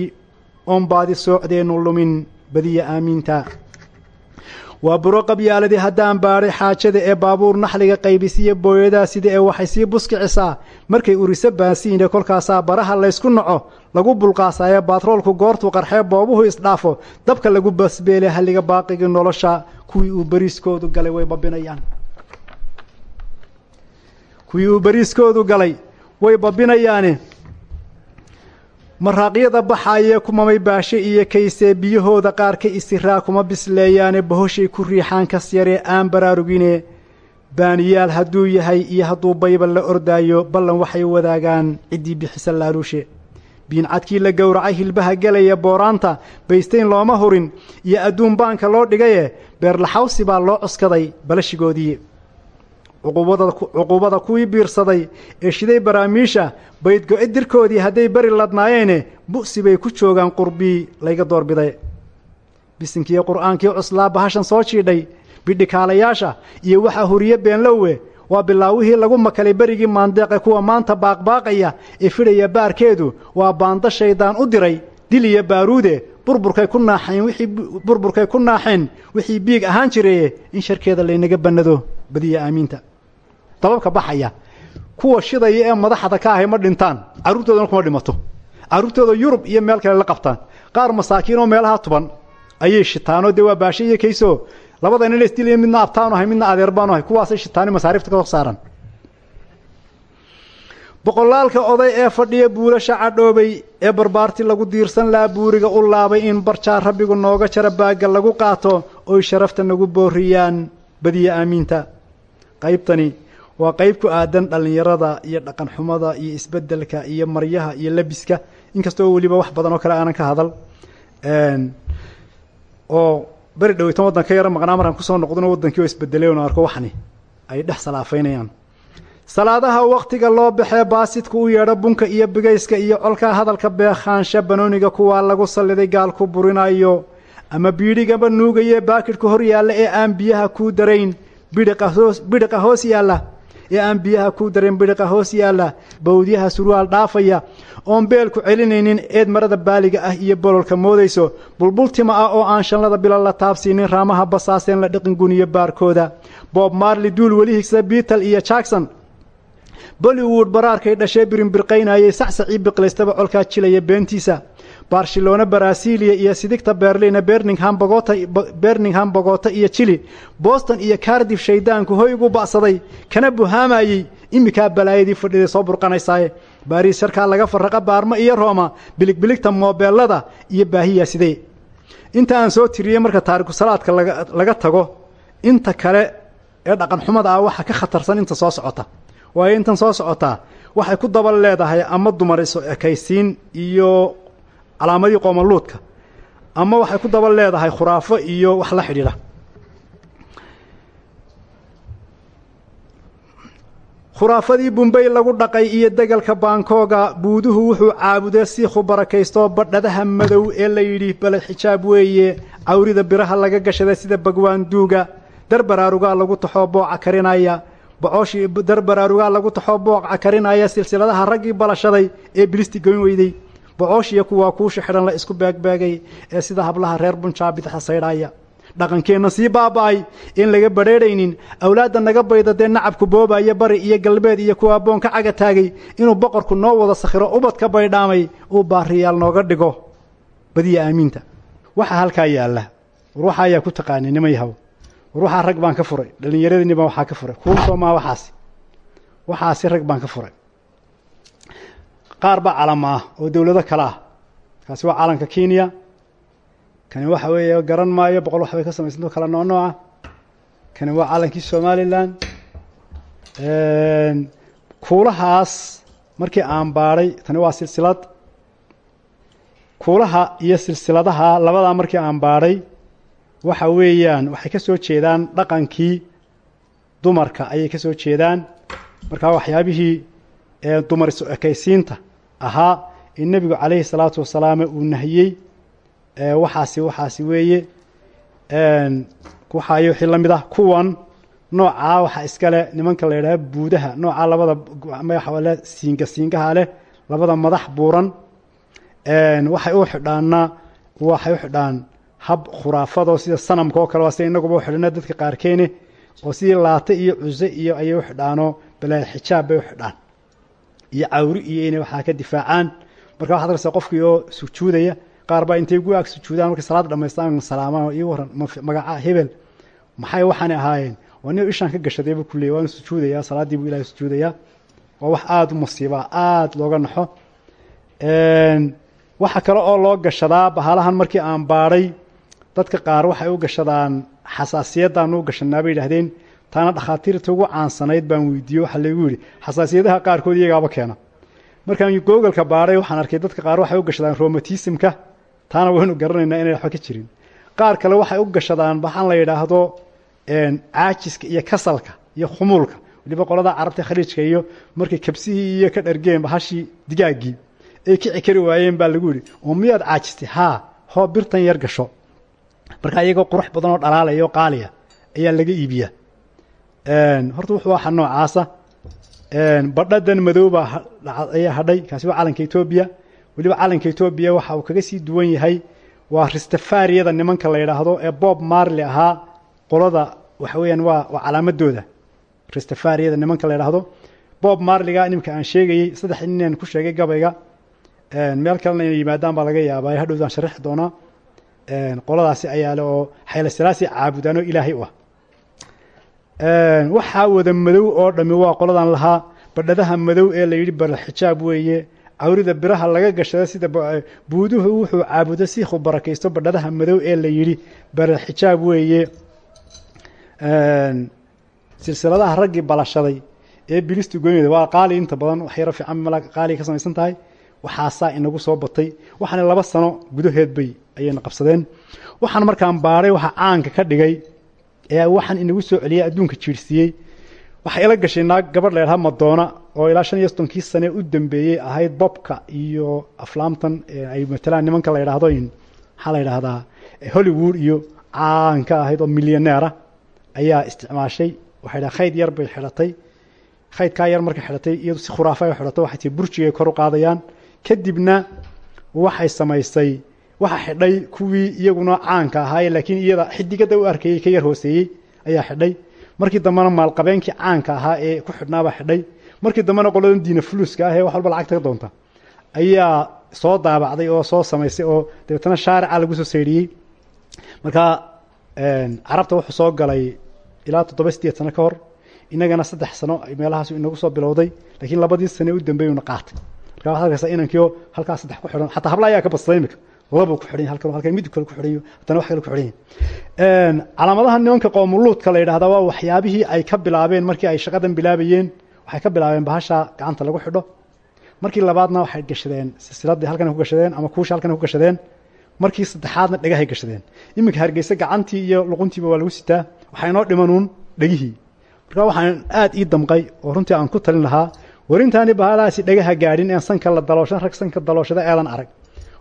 oon baadi soocdeenu lumin badiya aamiinta waa buro qabyaaladii haddaan baadhay xaajada ee baabuur naxliga qaybisiya booyadaa sida ee waxay sii buskicisaa. Markay uriso baasiine kolkaasaa baraha laysku naco lagu bulqaasaaye baatroolku goortuu qarxee boobuhu isdhaafo dabka lagu basbeele halliga baaqigii nolosha kuwii uu beriiskoodu galay way babinayaan kuwii uu beriiskoodu galay way babinayaane maraaqyada baxaayee kumamay baashe iyo kaysee biyahooda qaar ka isiraa kuma bisleeyaane bahoshay ku riixaan kas yaree aan baraarugine. Baaniyaal hadduu yahay iyo hadduu bayba la ordaayo ballan waxay wadaagaan ciddii bixisa laaluushe biincadkii la gowracay hilbaha gelaya booraanta baysteyn looma hurin iyo adduun baanka loo dhigaye beerlaxawsi baa loo cuskaday balashigoodii cuquubada kuwii biirsaday ee shiday baraamiisha baydgo-e dirkoodii hadday beri ladnaayeene bu'si bay ku joogaan qurbii layga doorbiday bisinkiiyo qur'aankii cuslaa bahashan soo jiidhay bidhikaalayaasha iyo waxaa huriye beenlowe waa bilaawihii lagu makalay berigii maandeeqe kuwa maanta baaqbaaqaya ee fidhaya baarkeedu waa baando shaydaan u diray dil iyo baaruude burburkay ku naaxeen wixii burburkay ku naaxeen wixii biig ahaan jireye in sharkeeda laynaga bannado. Badiya aamiinta dababka baxaya kuwa shidaya ee madaxda ka ahay ma dhintaan carruurtoodana kuma dhimato. Carruurtooda yurub iyo meel kale la qabtaan. Qaar masaakiin oo meelaha tuban ayay shitaanoo dee waa baashe iyo kayso. Labada nin isdilaya midna abtaanu ahay midna adeer baanu ahay. Kuwaasay shitaani masaariifta ka saaran boqolaalka oday ee fadhiya buulasha cadhoobay ee barbaarti lagu diirsan laha buuriga u laabay in barjaa rabbigu nooga jara baagga lagu qaato oy sharafta nagu booriyaan badiya aamiinta. Qaybtani waa qayb ku aadan dhallinyarada iyo dhaqan xumada iyo isbeddelka iyo maryaha iyo labiska. Inkastoo weliba wax badan oo kale aanan ka hadal. Oo beri dhaweytan waddan ka yaro maqnaa markaan ku soo noqdona waddankii oo isbedelay oona arko waxani ay dhex salaafaynayaan. Salaadaha wakhtiga loo baxee baasidku u yeedho bunka iyo bigayska iyo colka hadalka beekhaansha banooniga kuwaa lagu salliday gaalku burinayo ama biidhigaba nuugaye baakidhka hor yaalla ee aan biyaha kuu darayn. Bidhiqa hoos yaalla ee aan biyaha kuu darayn bidhiqa hoos yaalla bawdyaha surwaal dhaafaya oon beelku celinaynin eed marada baaliga ah iyo bololka moodayso bulbultima ah oo aan shanlada bila la taabsiinin raamaha basaaseen la dhiqin guniyo baarkooda. Bob marley duul weli higsa beatal iyo jackson. Bollywood baraarkay dhashee birinbirqaynayay sacsacii biqlaystaba colkaa jilaya beentiisa barcelona brasilia iyo sidigta berlin birningham bogota birningham bogota iyo chili boston iyo cardif shaydaanku hoygu ba'saday. Kana buhaamayey imikaa balaayadii fadhiday soo burqanaysaaye. Baariis sharkaa laga faraqa baarmo iyo rooma biligbiligta moobeelada iyo baahiyaa sidee? Inta aan soo tiriyey marka taariku salaadka laga tago inta kale ee dhaqan xumada ah waxa ka khatarsan inta soo socota. Waayo intan soo socotaa waxay ku daba leedahay ama dumar ekaysiin iyo calaamadii qoomaluudka ama waxay ku daba leedahay khuraafo iyo wax la xidhiidha. Khuraafadii bumbay lagu dhaqay iyo degalka baankooga buuduhu wuxuu caabuday siikhu barakaysto badhadaha madow ee la yidhi baled xijaab weeye cawrida biraha laga gashaday sida bagwaanduuga darbaraarugaa lagu taxoo booca karinaya bocooshii darbaraarugaa lagu taxoo booca karinaya silsiladaha raggii balashaday ee bilisti goyn weyday bocooshiya kuwaa kuusha xidhan la isku beegbeegay ee sida hablaha reer bunjaa bidxa saydhaya dhaqankeenna sii baaba'ay in laga badrheerhaynin awlaadda naga bayda dee nacabku boobaya bari iyo galbeed iyo kuwa aboon ka caga taagay inuu boqorku noo wada sakhiro ubadka baydhaamay uu baariyaal nooga dhigo. Badiya aamiinta. Waxaa halkaa yaalla. War waxa ayaa ku taqaanay nimay haw. War waxaa rag baan ka furay. Dhallinyaradini baan waxaa ka furay. Kuusoo maa waxaasi. Waxaasi rag baan ka furay qaar baa calama ah oo dowlado kale ah. Kaasi waa calanka kenya. Kani waxa weeye garan maayo boqol wax bay ka samaysanto kala nooc nooca kani waa calankii somalilan. Kuulahaas markii aan baadhay tani waa silsilad. Kuulaha iyo silsiladaha labadaa markii aan baadhay waxa weeyaan waxay ka soo jeedaan dhaqankii dumarka ayay ka soo jeedaan. Markaa waxyaabihii dumar isu ekaysiinta ahaa ee nebigu calayhi salaatu wasalaam uu nahiyey waxaasi waxaasi weeye waxaayo wixii la mid ah. Kuwan noocaa waxaa iskale nimanka la yidhaha buudaha noocaa labada magaxale siinga siingaha leh labada madax buuran waxay u xidhaanna waxay u xidhaan hab khuraafado sida sanamka oo kale waa sida inaguba u xidhana dadka qaarkeene oo sidii laate iyo cuse iyo ayay u xidhaanoo balaa xijaab bay u xidhaan iyo cawri iyo inay waxaa ka difaacaan. Marka waxad arkaysaa qofkii oo sujuudaya qaar baa intay gu ag sujuudaan markay salaada dhamaystaan salaamaan ii waran magaca hebel. Maxay waxaanay ahaayeen? Waa nin ishaan ka gashaday buu kuleeyay waanu sujuudayaa buu ilahay sujuudayaa. Waa wax aada u musiibaa aada looga naxo. Waxa kale oo loo gashadaa bahalahan markii aan baadhay dadka qaar waxay u gashadaan xasaasiyaddaanu u gashanaa bay yidhahdeen taana dhakhaatiirta ugu caansanayd baan weydiiye waxaa laygu yidhi xasaasiyadaha qaarkood iyagaaba keena. Markaan googalka baadhay waxaan arkay dadka qaar waxay u gashadaan romatismka taana waynu garanaynaa inay waxba ka jirin. Qaar kale waxay u gashadaan waxaan la yidhaahdo caajiska iyo kasalka iyo khumuulka waliba qolada carabta khaliijka iyo markay kabsihii iyo ka dhargeen bahashii digaaggii ay kici kari waayeen baa lagu yidhi oo miyaad caajistay haa hoo birtan yar gasho. Markaa iyagoo qurux badan oo dhalaalaya oo qaaliya ayaa laga iibiyaa horta wuxuu waxa noocaasa badhadan madoobaa ayaa hadhay kaasi waa calanka etoobiya weliba calanka etoobiya waxa uu kaga sii duwan yahay waa ristafariyada nimanka la yidhaahdo ee bob marley ahaa. Qolada waxa weeyaan waa waa calaamadooda. Ristafariyada nimanka la yidhaahdo. Bob marliga nimka aan sheegayey saddex ninaan ku sheegay gabayga. Meel kalena inay yimaadaan baa laga yaabaa. Hadhowdaan sharixi doonaa. Qoladaasi ayaa le oo xaylasalaasi caabudaan oo ilaahay ah waxaa wada madow oo dhami waa qoladan lahaa. Badhadaha madow ee la yidhi barxijaab weeye. Cawrida biraha laga gashada sida buuduhu wuxuu caabudo siikhu barakaysto badhadaha madow ee la yidhi barxijaab weeye. Silsiladaha raggii balashaday ee bilistu goynayda waa qaali inta badan wax yaro fiican mal qaaliga ka samaysan tahay. Waxaasaa inagu soo batay. Waxaana laba sano gudaheed bay ayayna qabsadeen. Waxaan markaan baadhay waxaa caanka ka dhigay ee waxaan inagu soo celiyay adduunka jiirhsiiyey waxay ila gashay naag gabadh laydhaha madoona oo ilaa shan iyo soddonkii sane u dambeeyey ahayd bobka iyo aflaamtan ay matalaan nimanka la yidhaahdo maxaa la yidhaahdaa hollywood iyo caanka ahayd oo milyaneera ayaa isticmaashay. Waxay dhaha khayd yar bay xidhatay khaydkaa yar markay xidhatay iyadu si khuraafa ay xidhato waxay tii burjigay kor u qaadayaan. Kadibna waxay samaysay waxa xidhay kuwii iyaguna caanka ahaaye laakiin iyada xidigada u arkayey ka yar hooseeyey ayaa xidhay. Markii dambena maalqabeenkii caanka ahaa ee ku xidhnaabaa xidhay markii dambena qoladan diina fuluska ah ee wax walba lacagta ka doonta ayaa soo daabacday oo soo samaysay oo dabeetana shaarica lagu soo saydhiyey marka carabta wuxuu soo galay ilaa toddoba sideed sano ka hor inagana saddex sano meelahaasu inagu soo bilowday laakiin labadii sane u dambeeyuna qaatay. Marka waxaad arkaysaa inankiio halkaas saddex ku xidhan xataa habla ayaa ka badsaday imika labuu ku xidhan halkan halkan mid kale ku xidhan haddana wax kale ku xidhan calaamadaha nimanka qoomuluudka la yidhahdaa waa waxyaabihii ay ka bilaabeen markii ay shaqadan bilaabayeen waxay ka bilaabeen bahasha gacanta lagu xidho. Markii labaadna waxay gashadeen silsiladii halkan ku gashadeen ama kuusha halkan ku gashadeen. Markii saddexaadna dhegahay gashadeen. Iminka hargeysa gacantii iyo luquntiiba waa lagu sitaa. Waxaa inoo dhimanuun dhegihii. Marka waxaan aad ii damqay oo runtii aan ku talin lahaa warintaani bahalahaasi dhagaha gaadhin een sanka la dalooshan rag sanka dalooshada eedan arag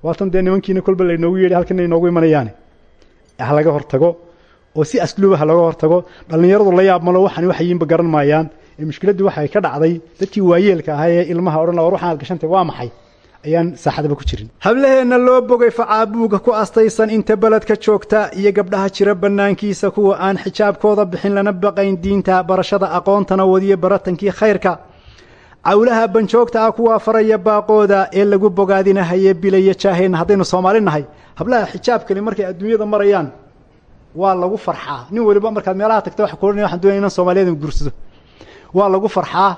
waatan dee nimankiina kolba laynoogu yeedhi halkana inoogu imanayaane ha laga hortago oo si asluuba ha laga hortago dhallinyaradu la yaab malo waxaan waxyiinba garan maayaan. Ee mushkiladdu waxay ka dhacday dadkii waayeelka ahaa ee ilmaha odhan war waxaan aad gashantay waa maxay? Ayaan saaxadaba ku jirin. Hablaheenna loo bogay facaabuuga ku astaysan inta beledka joogta iyo gabdhaha jira bannaankiisa kuwa aan xijaabkooda bixin lana baqayn diinta barashada aqoontana wadiyo baratankii khayrka cawlaha banjoogta ah kuwaa faraya baaqooda ee lagu bogaadinahaye bilaya jaaheenna haddaynu soomaali nahay hablaha xijaabkani markay adduunyada marayaan waa lagu farxaa. Nin waliba markaad meelaha tagta waxa kuohanaya waxan doonaya inan soomaaliyada guursado waa lagu farxaa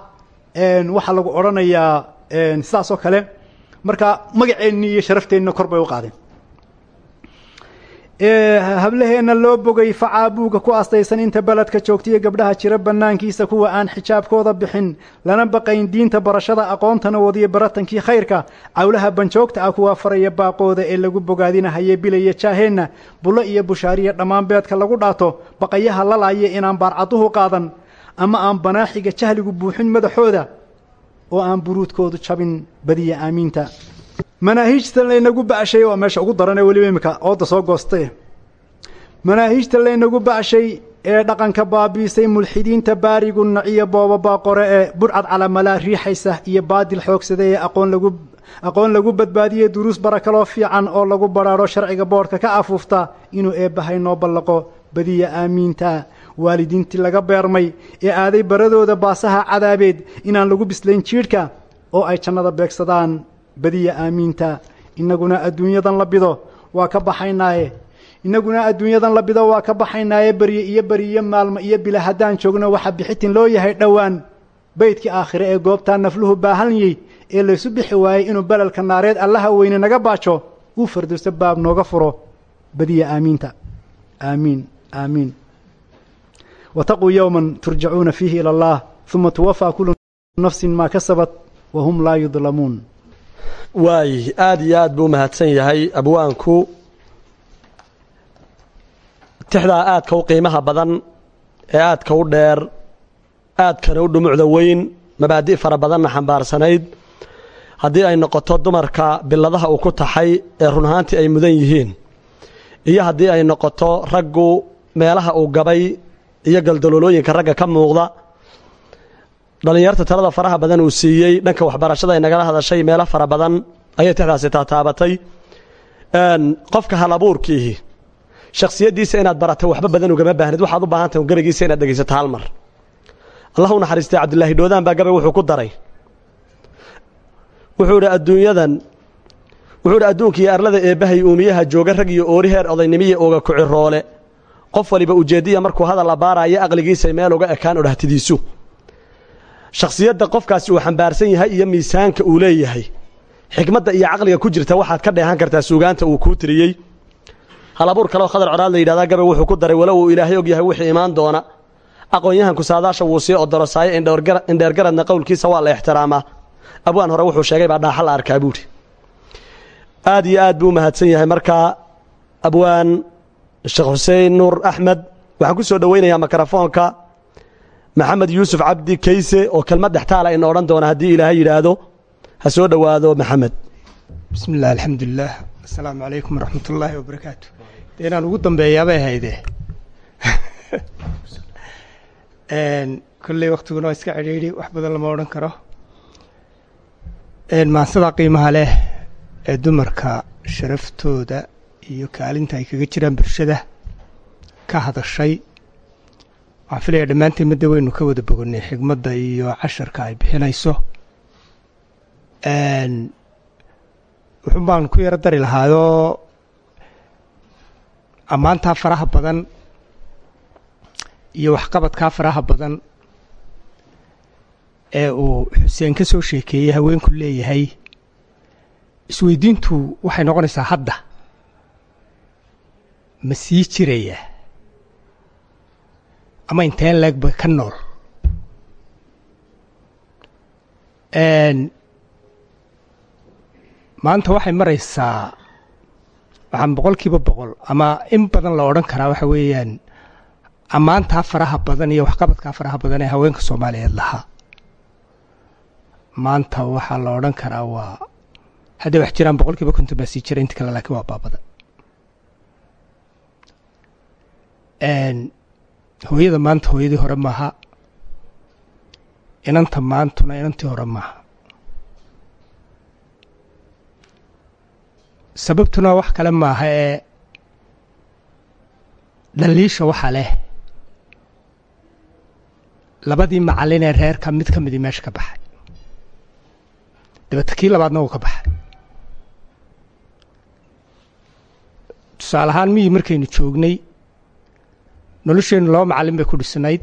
waxaa lagu odhanayaa sidaas oo kale marka magaceennii iyo sharafteenna kor bay u qaadeen hablaheenna loo bogay facaabuuga ku astaysan inta beledka joogtaiyo gabdhaha jira bannaankiisa kuwa aan xijaabkooda bixin. Lana baqayn diinta barashada aqoontana wadiyo baratankii khayrka. Cawlaha banjoogta ah kuwaa faraya baaqooda ee lagu bogaadinahaye bilaya jaaheenna bullo iyo bushaariya dhammaan beedka lagu dhaato. Baqayaha lalaaya inaan baarcaduhu qaadan. Ama aan banaaxiga jahligu buuxin madaxooda oo aan buruudkoodu jabin. Badiya aamiinta manaahiijta laynagu ba'shay waa meesha ugu daran ee weliba imika ooda soo goostae manaahiijta laynagu ba'shay ee dhaqanka baabiisay mulxidiinta baarigu naciyo booba baaqore ee budhcad calamalaa riixaysa iyo baadil xoogsada ee aqoon lagu aqoon lagu badbaadiyey duruus barakaloo fiican oo lagu badhaadho sharciga boodhka ka afuufta inuu eebbahay noo ballaqo badiya aamiinta. Waalidiintii laga beermay ee aaday baradooda baasaha cadaabeed inaan lagu bislayn jiidhka oo ay jannada beegsadaan badiya aamiinta. Innaguna adduunyadan la bido waa ka baxaynaaye. Innaguna adduunyadan la bido waa ka baxaynaaye berye iyo beri maalmo iyo bila haddaan joogno waxaa bixitin loo yahay dhowaan. Beydkii aakhire ee goobtaa nafluhu baahanyey ee laysu bixi waayey inuu belalka naareed allaha weyne naga baajo uu fardowso baab nooga furo. Badiya aamiinta. Aamiin aamiin. Wataquu yowman turjacuuna fiihi ila allah uma tuwafaa kullu nafsin maa kasabat wa hum laa yudlamuun waay aada iyo aad buu mahadsan yahay. Abwaanku tixdaa aadka u qiimaha badan ee aadka u dheer aadkana u dhumucda weyn mabaadi' fara badanna xambaarsanayd haddii ay noqoto dumarka biladaha uu ku taxay ee run ahaantii ay mudan yihiin iyo haddii ay noqoto raggu meelaha uu gabay iyo galdaloolooyinka ragga ka muuqda dhallinyarta talada faraha badan uu siiyey dhanka waxbarashada ay nagala hadashay meelo fara badan ayay tixdaasi taataabatay qofka hal abuurkiihi shakhsiyaddiisa inaad barato waxba badan ugama baahnid waxaad u baahan tahay gabaygiisa inaad dhegaysato hal mar. Allah naxariistay cabdilaahi dhoodaan baa gabay wuxuu ku daray. Wuxuu idhi adduunyadan wuxuu idhi adduunkiiyo arlada eebbahay uumiyaha jooga rag iyo oori heer odaynimiya ooga kuciroole qof waliba ujeeddiya markuu hadal abaaraayo aqligiisay meel uga ekaan odhahtidiisu shakhsiyadda qofkaasi uu xambaarsan yahay iyo miisaanka uu leeyahay. Xikmadda iyo caqliga ku jirta waxaad ka dheehan kartaa suugaanta uu kuu tiriyey. Halabuur kaleoo khadar coraad la yidhahdaa gabay wuxuu ku daray walow uu ilaahay og yahay wixii imaan doona. Aqoon-yahanku saadaasha wuu sii odorosaayo indheergaradna qowlkiisa waa la ixtiraamaa abwaan hore wuxuu sheegay baa dhaaxa la arkaa buuhi aad iyo aad buu mahadsan yahay. Markaa abwaan sheekh xuseen nuur axmed waxaan ku soo dhoweynayaa mikrofoonka maxamed yuusuf cabdi kayse oo kelmad dhextaala ina odhan doona haddii ilaahay yidhaahdo ha soo dhowaado maxamed. Bismi illah alxamdulilah assalaamu calaykum waraxmat ullaahi wabarakaatu ugu dambeeyaabay hayde kolley waktiguna waa iska cidhiidhi wax badan lama odhan karo. Maansada qiimaha leh ee dumarka sharaftooda iyo kaalinta ay kaga jiraan bulshada ka hadashay waxaan filaya dhammaanteen madda waynu ka wada bogonay xigmadda iyo casharka ay bixinayso wuxuun baan ku yaro dari lahaayoo ammaantaa faraha badan iyo waxqabadkaa faraha badan ee uu xuseen ka soo sheekeeyey haweenku leeyahay. Isweydiintu waxay noqonaysaa hadda. Ma sii jiraya ama inteen leegba ka nool? Maanta waxay maraysaa waxaan boqol kiiba boqol ama in badan la odhan karaa waxa weeyaan ammaantaa faraha badan iyo waxqabadkaa faraha badan ee haweenka soomaaliyeed lahaa. Maanta waxaa la odhan karaa waa hadday wax jiraan boqol kiiba konton baa sii jira inta kale laakiin waa baabada hooyada maanta hooyadii hore maaha inanta maantuna inantii hore maaha sababtuna wax kale maaha ee dhaliisha waxa leh labadii macallin ee reerka mid ka midii meesha ka baxay dabeete kii labaadna wuu ka baxay tusaale ahaan miyii markaynu joognay nolosheennu laba macallin bay ku dhisnayd.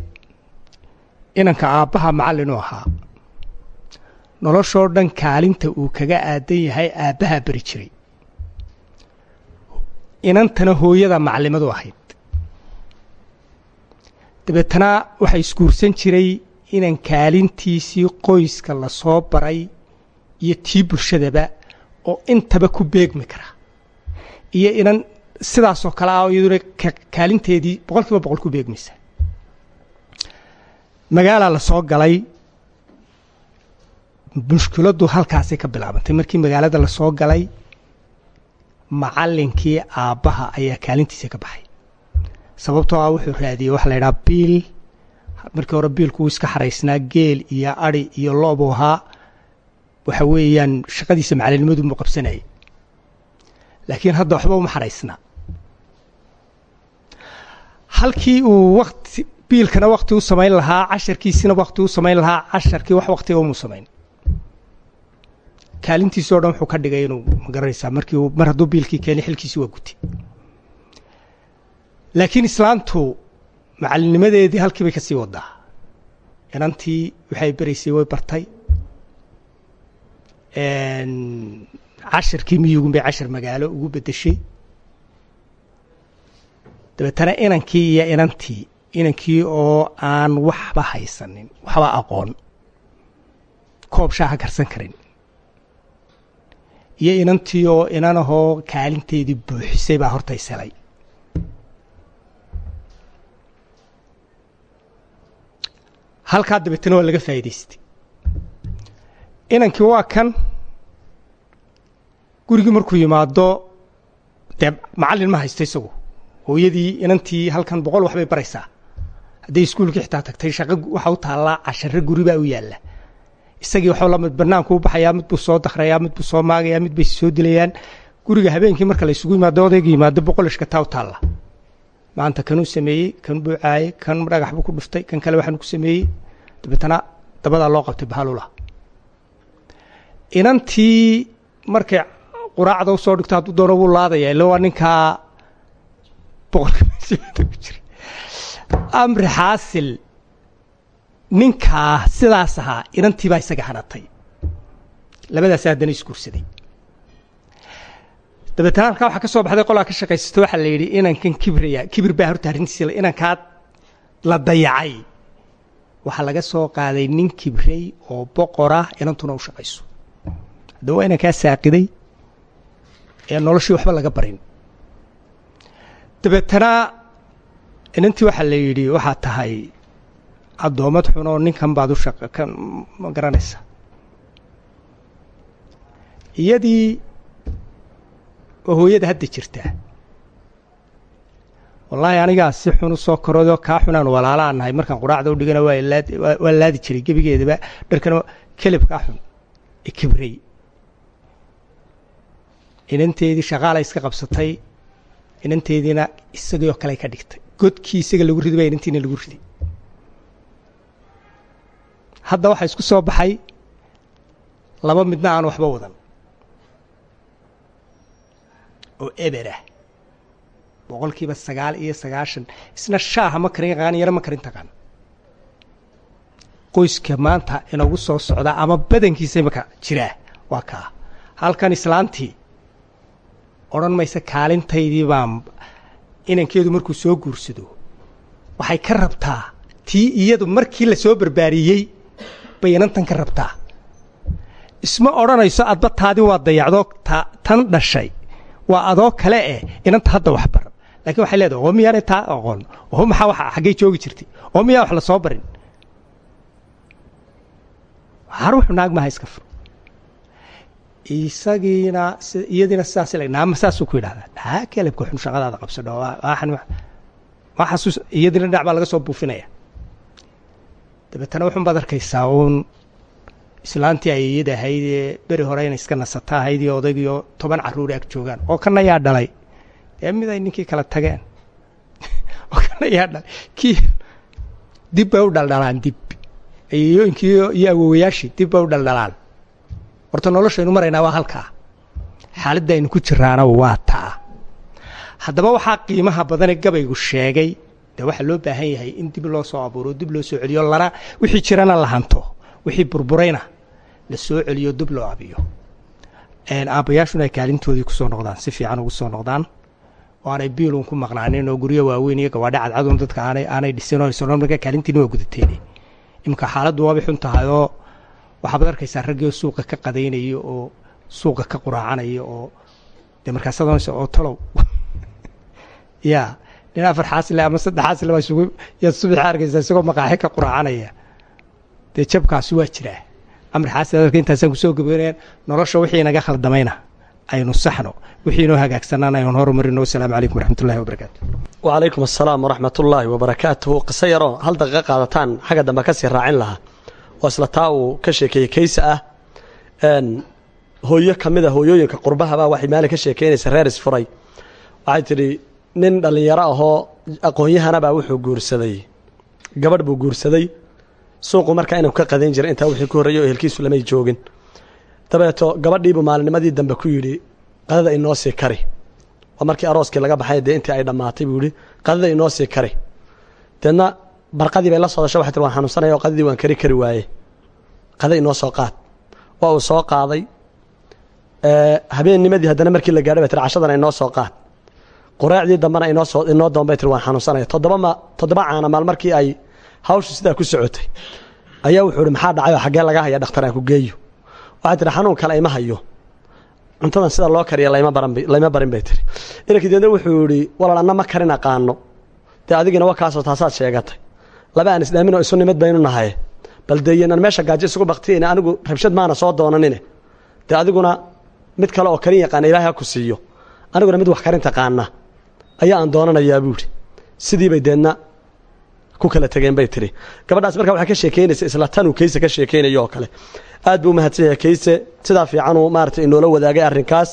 Inanka aabbaha macallin u ahaa. Noloshoo dhan kaalinta uu kaga aadan yahay aabbahaa beri jiray. Inantana hooyada macallimadu ahayd. Dabeetana waxaa isguursan jiray inan kaalintiisii qoyska la soo baray iyo tii bulshadaba oo intaba ku beegmi kara. Iyo inan sidaasoo kale ah iyaduna kaalinteedii boqol kiiba boqol ku beegmaysa magaalaa la soo galay mushkiladdu halkaasay ka bilaabantay. Markii magaalada la soo galay macallinkii aabbaha ayaa kaalintiisa ka baxay. Sababtoo ah wuxuu raadiyey waxa la ydhaha biil. Markii hore biilku iska xaraysnaa geel iyo adhi iyo loobuu ahaa. Waxa weeyaan shaqadiisa macalinimadu mu qabsanayay. Laakiin hadda waxba uma xaraysnaa halkii uu wakti biilkana wakti u samayn lahaa casharkiisina wakti u samayn lahaa casharkii wax waktiga umu samayn. Kaalintiisi o dhan wuxuu ka dhigay inuu ma garanaysaa markii mar hadduu biilkii keenay xilkiisi waa gutay laakiin islaantu macalinimadeedii halkii bay ka sii wadaa inantii waxay beraysay way bartay. Cashirkii miyugun bay cashar magaalo ugu beddeshay dabeetana inankii iyo inantii inankii oo aan waxba haysanin waxba aqoon koob shaaha karsan karin. Iyo inantii oo inanahoo kaalinteedii buuxisay baa horta iselay halkaa dabeetana waa laga faa'idaystay inankii waa kan gurigii markuu yimaado dee macallin ma haysto isagu hooyadii inantii halkan boqol waxbay baraysaa. Hadday iskuulkii xitaa tagtay shaqo waxa u taallaa cashare guri baa u yaalla. Isagii waxuu la mid banaanku u baxayaa mid buu soo dakrayaa mid buu soo maagayaa mid bay soo dilayaan. Guriga habeenkii marka la isugu yimaado odayga yimaado boqolishka taa u taalla. Maanta kanuu sameeyey kan buu caayey kan dhagax buu ku dhuftay kan kale waxaan ku sameeyey. Dabeetana dabadaa loo qabtay bahalula inantii markay quraacda u soo dhigto hadduu doono wuu laadaya illa waa ninkaa amri xaasil ninkaa sidaas ahaa inantii baa isaga hanatay. Labadaasi haddana isguursaday. Dabeetana halkaa waxaa ka soo baxday qolaa ka shaqaysato waxaa la yidhi inankan kibraya kibir baa horta arrintiisa inankaa la dayacay. Waxaa laga soo qaaday nin kibray oo boqorah inantuna u shaqayso. Haddaba waa inankaa saaqiday ee noloshii waxba laga barin dabeetana inantii waxaa la yidhi waxaa tahay addoommad xun oo ninkan baad u shaqa kan ma garanaysa. Iyadii oo hooyada hadda jirtaa wallaahi anigaa si xun u soo korodoo kaa xunaan walaalaan nahay. Markaan quraacda u dhigana waa laad waa laadi jiray gebigeedaba dharkana kelib kaa xun. Ee inanteedii shaqaala iska qabsatay inanteediina isagii oo kale ka dhigtay. Godkii isaga lagu riday baa inantiina lagu riday. Hadda waxaa isku soo baxay laba midna aan waxba wadan. Oo eberah boqolkiiba sagaal iyo sagaashan. Isna shaaha ma karin yaqaan yaro ma karin taqaan qoyska maanta inagu soo socdaa ama badankiisa imaka jiraa? Waa kaa. Halkan islaantii odhan maysa kaalintaydii baan inankeedu markuu soo guursado waxay ka rabtaa tii iyadu markii la soo barbaariyey bay inantan ka rabtaa. Isma odhanayso adba taadii waa ta tan dhashay. Waa adoo kale eh inanta hadda waxbar laakiin waxay leedahay oo miyaanay taa aqoon? Oo maxaa waxa xaggay joogi jirtay? Oo miyaa wax la soo barin? Haruuxu naag maha iska fur isagiina iyadiina sidaas naama saasuu ku yidhahdaa. Dhaa kelebka xun shaqadaada qabsadho waa xasuus iyadiina dhinac baa laga soo buufinaya. Dabeetana wuxun baad arkaysaa uun islaantii ay iyada ahayd ee beri hore inay iska nasata ahayd iyo odaygiioo toban carruuri ag joogaan. Oo kana yaa dhalay. Dee mid ninkii kala tageen. Oo kana yaa dhalay. Kii dib bay u dhaldhalaan dib. Ayooyinkii iyo awowayaashii dib bay u dhaldhalaan horta noloshaynu maraynaa waa halkaa. Xaaladda ku jiraana waa taa. Haddaba waxaa qiimaha badane gabaygu sheegay dee waxaa loo baahan yahay in dib loo soo abuuro dib loo soo celiyo lana wixii jirana la hanto wixii burburayna la soo celiyo dib loo abiyo. Aabbayaashuna ay kaalintoodii ku soo noqdaan si fiican ugu soo noqdaan. Oo biilun ku maqnaanin oo guryo waaweyn iyo gawaadhe cadcadun dadka aanay dhisin oo aysan markaa kaalintiina waa gudateen iminka xaaladdu waabay xun tahay oo waxaad arkaysaa raggii oo suuqa ka qadaynaya oo suuqa ka quraacanaya oo dee markaasaad oonaysa oo talow. Ya nin afar xaasile ama saddex xaasile baa isugu yaad subaxi arkaysaa isagoo maqaaxi ka quraacanaya dee jabkaasi waa jiraa. Amar xaasil dadka intaasaan ku soo gabaynayaan nolosha wixii naga khaldamayna aynu saxno wixii inoo hagaagsanaan aynu horumarino. Wasalaamu calaykum waraxmatullahi wabarakaatu wacalaykum assalaam waraxmat ullaahi wabarakaatuhu qiso yaroo hal daqiiqo qaadataan. Xagga dambe ka sii raacin lahaa oo isla taa uu ka sheekeeyey kaysa ah. Hooyo ka mid a hooyooyinka qurbahaba waxay maalin ka sheekeynaysa reer isfuray. Waxay tidhi nin dhallinyaro ahoo aqoon-yahanabaa wuxuu guursaday. Gabadh buu guursaday. Suuqu markaa inuu ka qadayn jira intaa wixii ku horreeyay oo ehelkiisu lamay joogin. Dabeeto gabadhiibuu maalinnimadii dambe ku yidhi qadada inoo sii kari. Waa markii arooskii laga baxay dee intii ay dhammaatay buu yidhi qadada inoo sii kari. Deedna barqadii bay la sodasho waxay tir waan xanuunsanaya oo qadadii waan kari kari waaye qada inoo soo qaad. Waa uu soo qaaday habeennimadii haddana markii la gaadhay bay tiri cashadana inoo soo qaad. Quraacdii dambena inoo soo inoo dambay tiri waan xanuunsanaya. Toddoba ma toddoba caana maal markii ay hawshu sidaa ku socotay ayaa wuxuu ihi maxaa dhacay oo xaggee laga haya dhakhtar aan ku geeyo? Waxay tihi xanuun kale ima hayo. Cuntadan sida loo kariya layma baran layma barin bay tiri inankii deedna wuxuu yihi walaal anna ma karin aqaano. Dee adigina wa kaasoo taasaad sheegatay laba aan isdhaamin oo isu nimid baynu nahay. Bal deeyanan meesha gaajo isugu baktiyayna anigu rabshad maana soo doonanine. Dee adiguna mid kale oo karin yaqaana ilaahay ha ku siiyo. Aniguna mid wax karin taqaana ayaa aan doonanayaa buuhi sidii bay deedna ku kala tegeen bay tiri. Gabadhaas markaa waxay ka sheekeynaysa isla tanuu kayse ka sheekeynayo oo kale. Aad buu umahadsan yahay kayse. Sidaa fiicanuu maarata inoola wadaagay arrinkaas